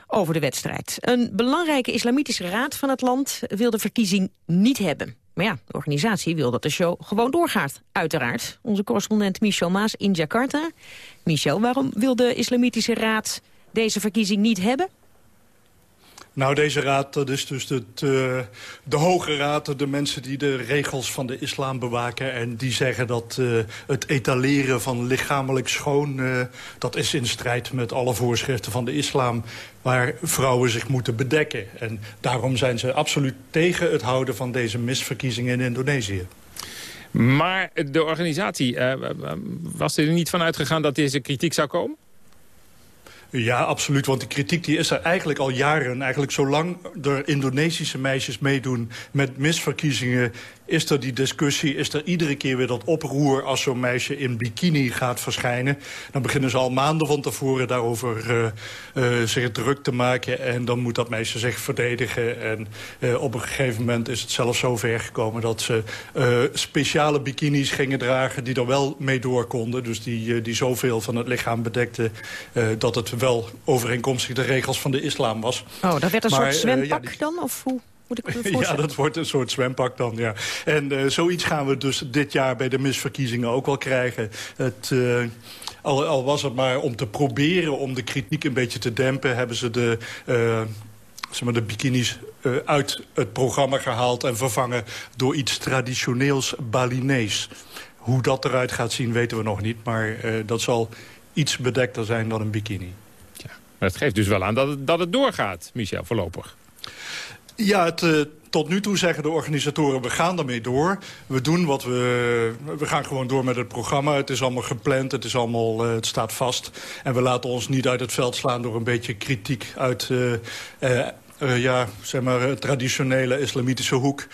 over de wedstrijd. Een belangrijke islamitische raad van het land wil de verkiezing niet hebben. Maar ja, de organisatie wil dat de show gewoon doorgaat, uiteraard. Onze correspondent Michel Maas in Jakarta. Michel, waarom wil de islamitische raad deze verkiezing niet hebben? Nou, deze raad, dat is dus het, uh, de Hoge Raad, de mensen die de regels van de islam bewaken. En die zeggen dat uh, het etaleren van lichamelijk schoon, uh, dat is in strijd met alle voorschriften van de islam. Waar vrouwen zich moeten bedekken. En daarom zijn ze absoluut tegen het houden van deze misverkiezingen in Indonesië. Maar de organisatie, was er niet van uitgegaan dat deze kritiek zou komen? Ja, absoluut. Want die kritiek die is er eigenlijk al jaren. Eigenlijk zolang er Indonesische meisjes meedoen met misverkiezingen is er die discussie, is er iedere keer weer dat oproer... als zo'n meisje in bikini gaat verschijnen. Dan beginnen ze al maanden van tevoren daarover uh, uh, zich druk te maken... en dan moet dat meisje zich verdedigen. En uh, op een gegeven moment is het zelfs zo ver gekomen... dat ze speciale bikinis gingen dragen die er wel mee door konden. Dus die, die zoveel van het lichaam bedekten... dat het wel overeenkomstig de regels van de islam was. Oh, dat werd een maar, soort zwempak ja, die... dan? Of hoe? (laughs) ja, dat wordt een soort zwempak dan, ja. En uh, zoiets gaan we dus dit jaar bij de misverkiezingen ook wel krijgen. Het... Uh, al, al, was het maar om te proberen om de kritiek een beetje te dempen... hebben ze de, uh, zeg maar de bikinis uh, uit het programma gehaald... en vervangen door iets traditioneels Balinees. Hoe dat eruit gaat zien weten we nog niet. Maar uh, dat zal iets bedekter zijn dan een bikini. Ja, maar het geeft dus wel aan dat het, dat het doorgaat, Michel, voorlopig. Ja, het, uh, tot nu toe zeggen de organisatoren, we gaan daarmee door. We doen wat we... We gaan gewoon door met het programma. Het is allemaal gepland, het, is allemaal, uh, het staat vast. En we laten ons niet uit het veld slaan door een beetje kritiek uit... Uh, ja, zeg maar, traditionele islamitische hoek.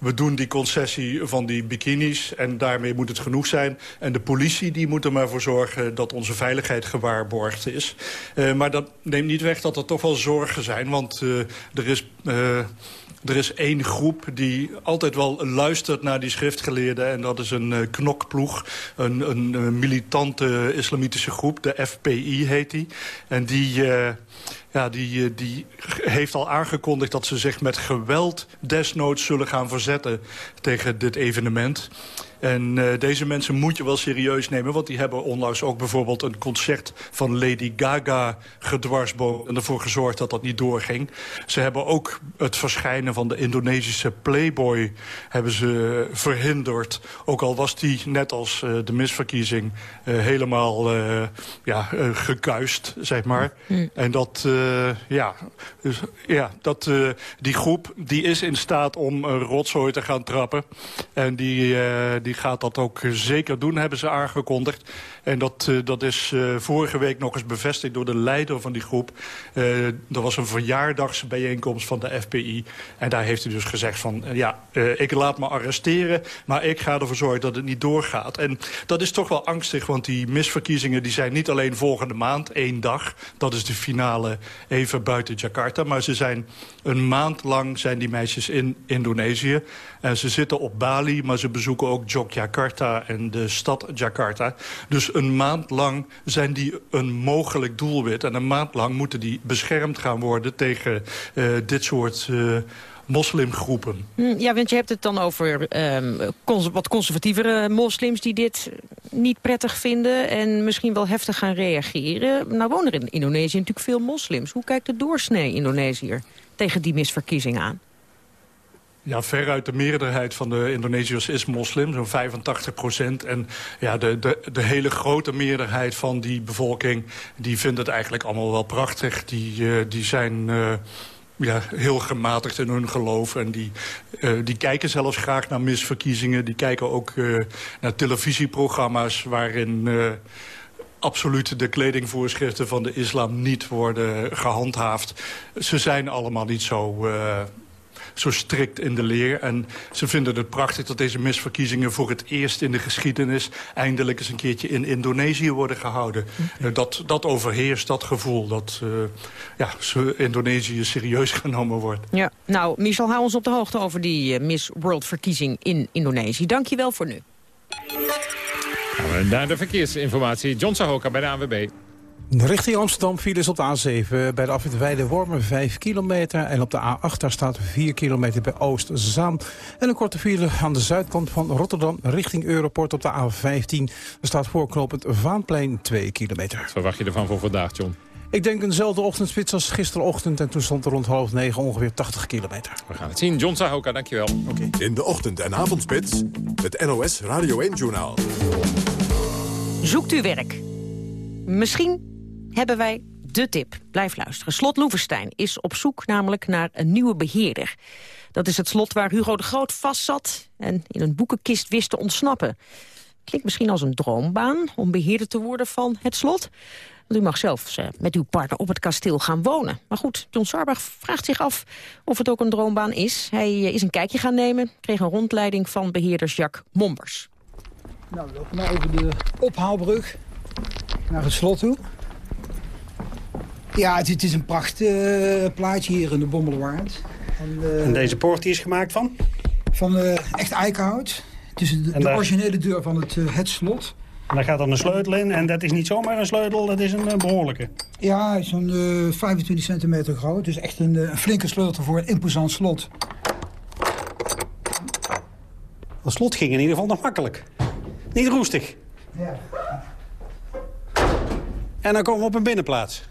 We doen die concessie van die bikinis en daarmee moet het genoeg zijn. En de politie die moet er maar voor zorgen dat onze veiligheid gewaarborgd is. Uh, maar dat neemt niet weg dat er toch wel zorgen zijn. Want uh, er is... Uh, er is één groep die altijd wel luistert naar die schriftgeleerden... en dat is een knokploeg, een, een, militante islamitische groep. De FPI heet die. En die... Ja, die, eh, die heeft al aangekondigd dat ze zich met geweld desnoods zullen gaan verzetten tegen dit evenement. En uh, deze mensen moet je wel serieus nemen... want die hebben onlangs ook bijvoorbeeld een concert van Lady Gaga gedwarsboomd... en ervoor gezorgd dat dat niet doorging. Ze hebben ook het verschijnen van de Indonesische Playboy hebben ze verhinderd. Ook al was die, net als uh, de misverkiezing, uh, helemaal ja, gekuist, zeg maar. Mm. En dat, ja, dus, ja dat, die groep die is in staat om rotzooi te gaan trappen. En die... die die gaat dat ook zeker doen, hebben ze aangekondigd. En dat, uh, dat is uh, vorige week nog eens bevestigd door de leider van die groep. Uh, er was een verjaardagsbijeenkomst van de FPI. En daar heeft hij dus gezegd van... ja, ik laat me arresteren, maar ik ga ervoor zorgen dat het niet doorgaat. En dat is toch wel angstig, want die misverkiezingen... die zijn niet alleen volgende maand, één dag. Dat is de finale even buiten Jakarta. Maar ze zijn een maand lang zijn die meisjes in Indonesië. En ze zitten op Bali, maar ze bezoeken ook Yogyakarta en de stad Jakarta. Dus een maand lang zijn die een mogelijk doelwit. En een maand lang moeten die beschermd gaan worden tegen uh, dit soort... Uh, moslimgroepen. Hm, ja, want je hebt het dan over cons wat conservatievere moslims... die dit niet prettig vinden en misschien wel heftig gaan reageren. Nou wonen er in Indonesië natuurlijk veel moslims. Hoe kijkt de doorsnee Indonesiër tegen die misverkiezing aan? Ja, veruit de meerderheid van de Indonesiërs is moslim, zo'n 85 procent. En ja, de, de, de hele grote meerderheid van die bevolking... die vindt het eigenlijk allemaal wel prachtig. Die, uh, die zijn... Uh, ja, heel gematigd in hun geloof. En die, uh, die kijken zelfs graag naar misverkiezingen. Die kijken ook naar televisieprogramma's waarin... Absoluut de kledingvoorschriften van de islam niet worden gehandhaafd. Ze zijn allemaal niet zo zo strikt in de leer. En ze vinden het prachtig dat deze misverkiezingen voor het eerst in de geschiedenis... eindelijk eens een keertje in Indonesië worden gehouden. Okay. Uh, dat, dat overheerst, dat gevoel dat uh, ja, Indonesië serieus (laughs) genomen wordt. Ja, nou, Michel, hou ons op de hoogte over die uh, Miss World-verkiezing in Indonesië. Dank je wel voor nu. Gaan we naar de verkeersinformatie. John Sahoka bij de ANWB. Richting Amsterdam files op de A7 bij de afwit Weide-Wormen 5 kilometer. En op de A8 daar staat 4 kilometer bij Oost-Zaan. En een korte file aan de zuidkant van Rotterdam richting Europort op de A15. Er staat voorknopend Vaanplein 2 kilometer. Wat verwacht je ervan voor vandaag, John? Ik denk eenzelfde ochtendspits als gisterochtend. En toen stond er rond half negen ongeveer 80 kilometer. We gaan het zien. John Sahoka, dankjewel. Oké. In de ochtend- en avondspits, het NOS Radio 1-journaal. Zoekt u werk? Misschien hebben wij de tip. Blijf luisteren. Slot Loevestein is op zoek namelijk naar een nieuwe beheerder. Dat is het slot waar Hugo de Groot vastzat en in een boekenkist wist te ontsnappen. Klinkt misschien als een droombaan om beheerder te worden van het slot. U mag zelfs eh, met uw partner op het kasteel gaan wonen. Maar goed, John Sarbach vraagt zich af of het ook een droombaan is. Hij eh, is een kijkje gaan nemen, kreeg een rondleiding van beheerder Jacques Mombers. Nou, we lopen nou over de ophaalbrug naar het slot toe. Ja, het, het is een prachtig eh, plaatje hier in de Bommelerwaard. En, eh, En deze poort die is gemaakt van? Van eh, echt eikenhout. Het is de, de originele deur van het, het slot. En daar gaat dan een sleutel in. En dat is niet zomaar een sleutel, dat is een eh, behoorlijke. Ja, zo'n eh, 25 centimeter groot. Dus echt een, een flinke sleutel voor een imposant slot. Dat slot ging in ieder geval nog makkelijk. Niet roestig. Ja. En dan komen we op een binnenplaats.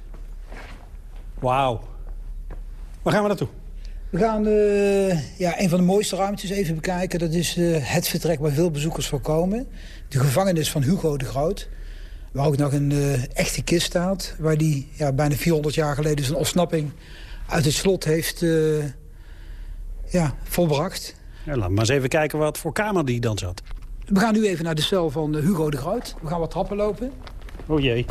Wauw. Waar gaan we naartoe? We gaan eh, ja, een van de mooiste ruimtes even bekijken. Dat is eh, het vertrek waar veel bezoekers voor komen. De gevangenis van Hugo de Groot. Waar ook nog een eh, echte kist staat. Waar die ja, bijna 400 jaar geleden zijn ontsnapping uit het slot heeft ja, volbracht. Ja, laat maar eens even kijken wat voor kamer die dan zat. We gaan nu even naar de cel van Hugo de Groot. We gaan wat trappen lopen. Oh jee.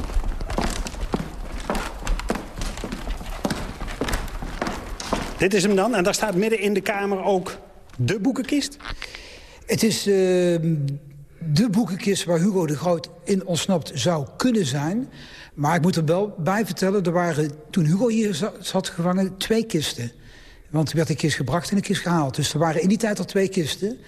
Dit is hem dan. En daar staat midden in de kamer ook de boekenkist. Het is eh, de boekenkist waar Hugo de Groot in ontsnapt zou kunnen zijn. Maar ik moet er wel bij vertellen, er waren toen Hugo hier za- zat gevangen twee kisten. Want er werd een kist gebracht en een kist gehaald. Dus er waren in die tijd al twee kisten.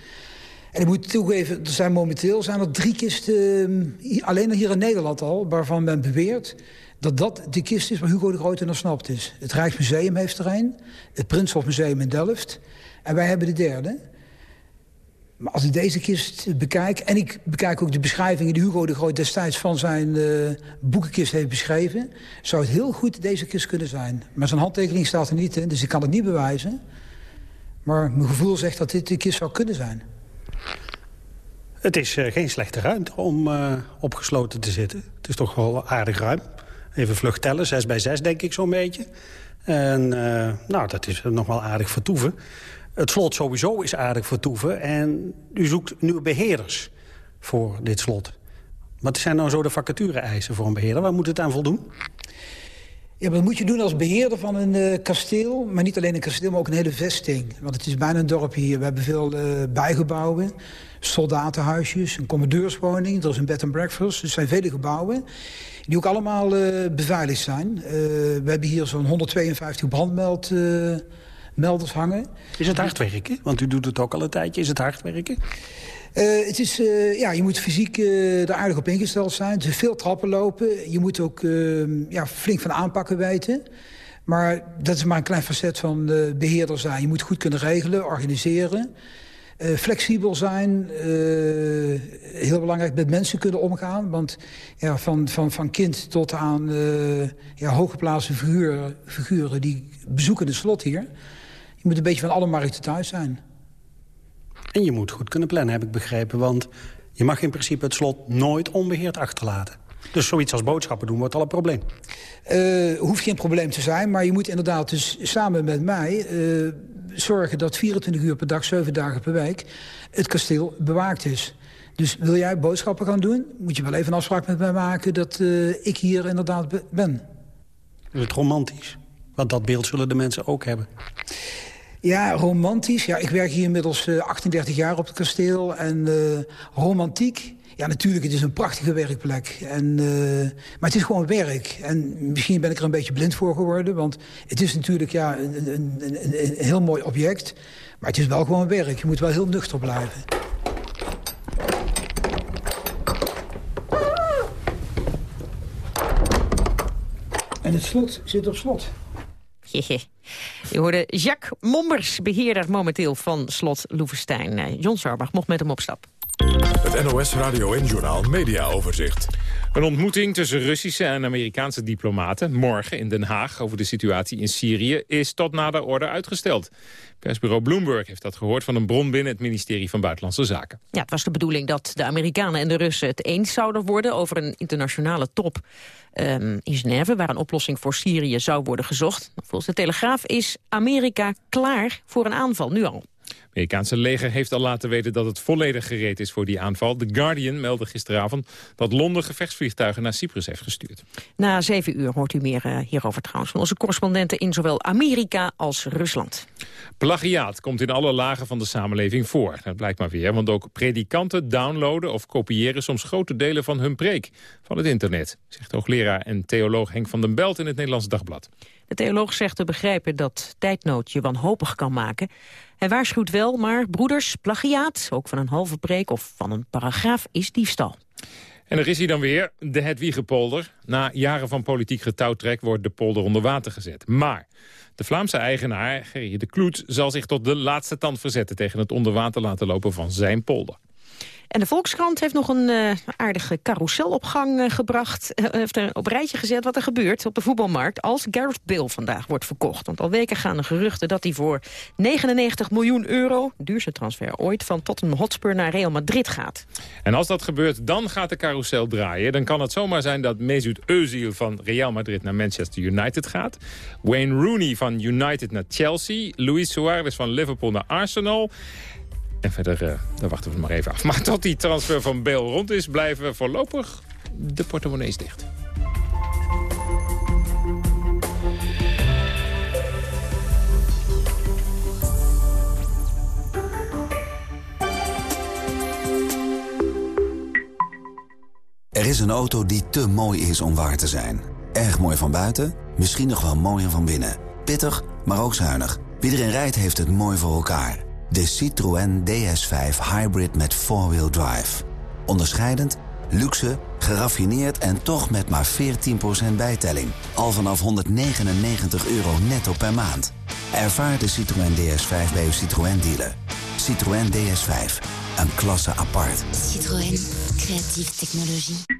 En ik moet toegeven, er zijn momenteel zijn er drie kisten, eh, hier- alleen hier in Nederland al... waarvan men beweert dat dat de kist is waar Hugo de Groot in ontsnapt is. Het Rijksmuseum heeft er een, het Prinshofmuseum in Delft... en wij hebben de derde. Maar als ik deze kist bekijk... en ik bekijk ook de beschrijvingen die Hugo de Groot destijds... van zijn eh, boekenkist heeft beschreven... zou het heel goed deze kist kunnen zijn. Maar zijn handtekening staat er niet in, dus ik kan het niet bewijzen. Maar mijn gevoel zegt dat dit de kist zou kunnen zijn. Het is eh, geen slechte ruimte om eh, opgesloten te zitten. Het is toch wel aardig ruim. Even vlug tellen, 6 bij 6 denk ik zo'n beetje. En eh, nou, dat is nog wel aardig vertoeven. Het slot sowieso is aardig vertoeven. En u zoekt nieuwe beheerders voor dit slot. Wat zijn nou zo de vacature-eisen voor een beheerder? Waar moet het aan voldoen? Ja, dat moet je doen als beheerder van een eh, kasteel. Maar niet alleen een kasteel, maar ook een hele vesting. Want het is bijna een dorp hier. We hebben veel eh, bijgebouwen, soldatenhuisjes, een commandeurswoning. Er is een bed and breakfast. Dus er zijn vele gebouwen die ook allemaal eh, beveiligd zijn. We hebben hier zo'n 152 brandmelders hangen. Is het hard werken? Want u doet het ook al een tijdje. Is het hard werken? Eh, het is, eh, ja, je moet fysiek eh er aardig op ingesteld zijn. Veel trappen lopen. Je moet ook eh, ja, flink van aanpakken weten. Maar dat is maar een klein facet van eh, beheerder zijn. Je moet goed kunnen regelen, organiseren. Flexibel zijn. heel belangrijk met mensen kunnen omgaan. Want ja, van, van, van kind tot aan ja, hooggeplaatste figuren, figuren... die bezoeken het slot hier. Je moet een beetje van alle markten thuis zijn. En je moet goed kunnen plannen, heb ik begrepen. Want je mag in principe het slot nooit onbeheerd achterlaten. Dus zoiets als boodschappen doen wordt al een probleem. Eh, hoeft geen probleem te zijn, maar je moet inderdaad dus samen met mij... eh, zorgen dat 24 uur per dag, 7 dagen per week... het kasteel bewaakt is. Dus wil jij boodschappen gaan doen, moet je wel even een afspraak met mij maken... dat eh, ik hier inderdaad be- ben. Is het romantisch? Want dat beeld zullen de mensen ook hebben. Ja, romantisch. Ja, ik werk hier inmiddels eh, 38 jaar op het kasteel. En eh, romantiek... Ja, natuurlijk, het is een prachtige werkplek. En, eh, maar het is gewoon werk. En misschien ben ik er een beetje blind voor geworden. Want het is natuurlijk ja, een, een- een heel mooi object. Maar het is wel gewoon werk. Je moet wel heel nuchter blijven. En het slot zit op slot. Hehe. (laughs) Je hoorde Jacques Mombers, beheerder momenteel van slot Loevestein. Eh, John Sarbach mocht met hem op stap. Het NOS Radio en Journaal Media Overzicht. Een ontmoeting tussen Russische en Amerikaanse diplomaten morgen in Den Haag over de situatie in Syrië is tot nader orde uitgesteld. Persbureau Bloomberg heeft dat gehoord van een bron binnen het ministerie van Buitenlandse Zaken. Ja, het was de bedoeling dat de Amerikanen en de Russen het eens zouden worden over een internationale top um, in Genève, waar een oplossing voor Syrië zou worden gezocht. Volgens de Telegraaf is Amerika klaar voor een aanval, nu al. Het Amerikaanse leger heeft al laten weten dat het volledig gereed is voor die aanval. The Guardian meldde gisteravond dat Londen gevechtsvliegtuigen naar Cyprus heeft gestuurd. Na zeven uur hoort u meer uh, hierover trouwens van onze correspondenten in zowel Amerika als Rusland. Plagiaat komt in alle lagen van de samenleving voor. Dat blijkt maar weer, want ook predikanten downloaden of kopiëren soms grote delen van hun preek van het internet, zegt hoogleraar en theoloog Henk van den Belt in het Nederlands Dagblad. De theoloog zegt te begrijpen dat tijdnood je wanhopig kan maken. Hij waarschuwt wel, maar broeders, plagiaat, ook van een halve preek of van een paragraaf, is diefstal. En er is hij dan weer, de Hedwiegepolder. Na jaren van politiek getouwtrek wordt de polder onder water gezet. Maar de Vlaamse eigenaar, Gerrie de Kloet, zal zich tot de laatste tand verzetten... tegen het onder water laten lopen van zijn polder. En de Volkskrant heeft nog een uh, aardige carousel op gang uh, gebracht. Uh, heeft er op rijtje gezet wat er gebeurt op de voetbalmarkt... als Gareth Bale vandaag wordt verkocht. Want al weken gaan de geruchten dat hij voor 99 miljoen euro... duurste transfer ooit, van Tottenham Hotspur naar Real Madrid gaat. En als dat gebeurt, dan gaat de carousel draaien. Dan kan het zomaar zijn dat Mesut Özil van Real Madrid naar Manchester United gaat. Wayne Rooney van United naar Chelsea. Luis Suarez van Liverpool naar Arsenal... En verder, daar wachten we maar even af. (laughs) Maar tot die transfer van Beel rond is, blijven voorlopig de portemonnees dicht. Er is een auto die te mooi is om waar te zijn. Erg mooi van buiten, misschien nog wel mooier van binnen. Pittig, maar ook zuinig. Wie erin rijdt heeft het mooi voor elkaar. De Citroën DS5 Hybrid met 4-wheel drive. Onderscheidend, luxe, geraffineerd en toch met maar 14% bijtelling. Al vanaf 199 euro netto per maand. Ervaar de Citroën DS5 bij uw Citroën dealer. Citroën DS5, een klasse apart. Citroën, creatieve technologie.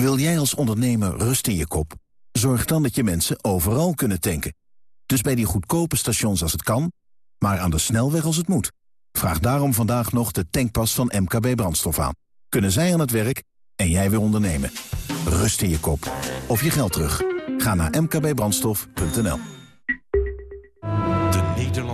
Wil jij als ondernemer rust in je kop? Zorg dan dat je mensen overal kunnen tanken. Dus bij die goedkope stations als het kan, maar aan de snelweg als het moet. Vraag daarom vandaag nog de tankpas van MKB Brandstof aan. Kunnen zij aan het werk en jij weer ondernemen. Rust in je kop. Of je geld terug. Ga naar mkbbrandstof.nl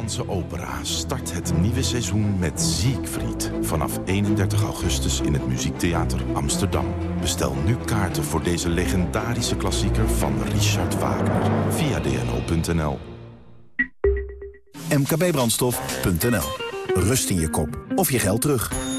Nederlandse opera start het nieuwe seizoen met Siegfried. Vanaf 31 augustus in het Muziektheater Amsterdam. Bestel nu kaarten voor deze legendarische klassieker van Richard Wagner. Via dno.nl mkbbrandstof.nl Rust in je kop. Of je geld terug.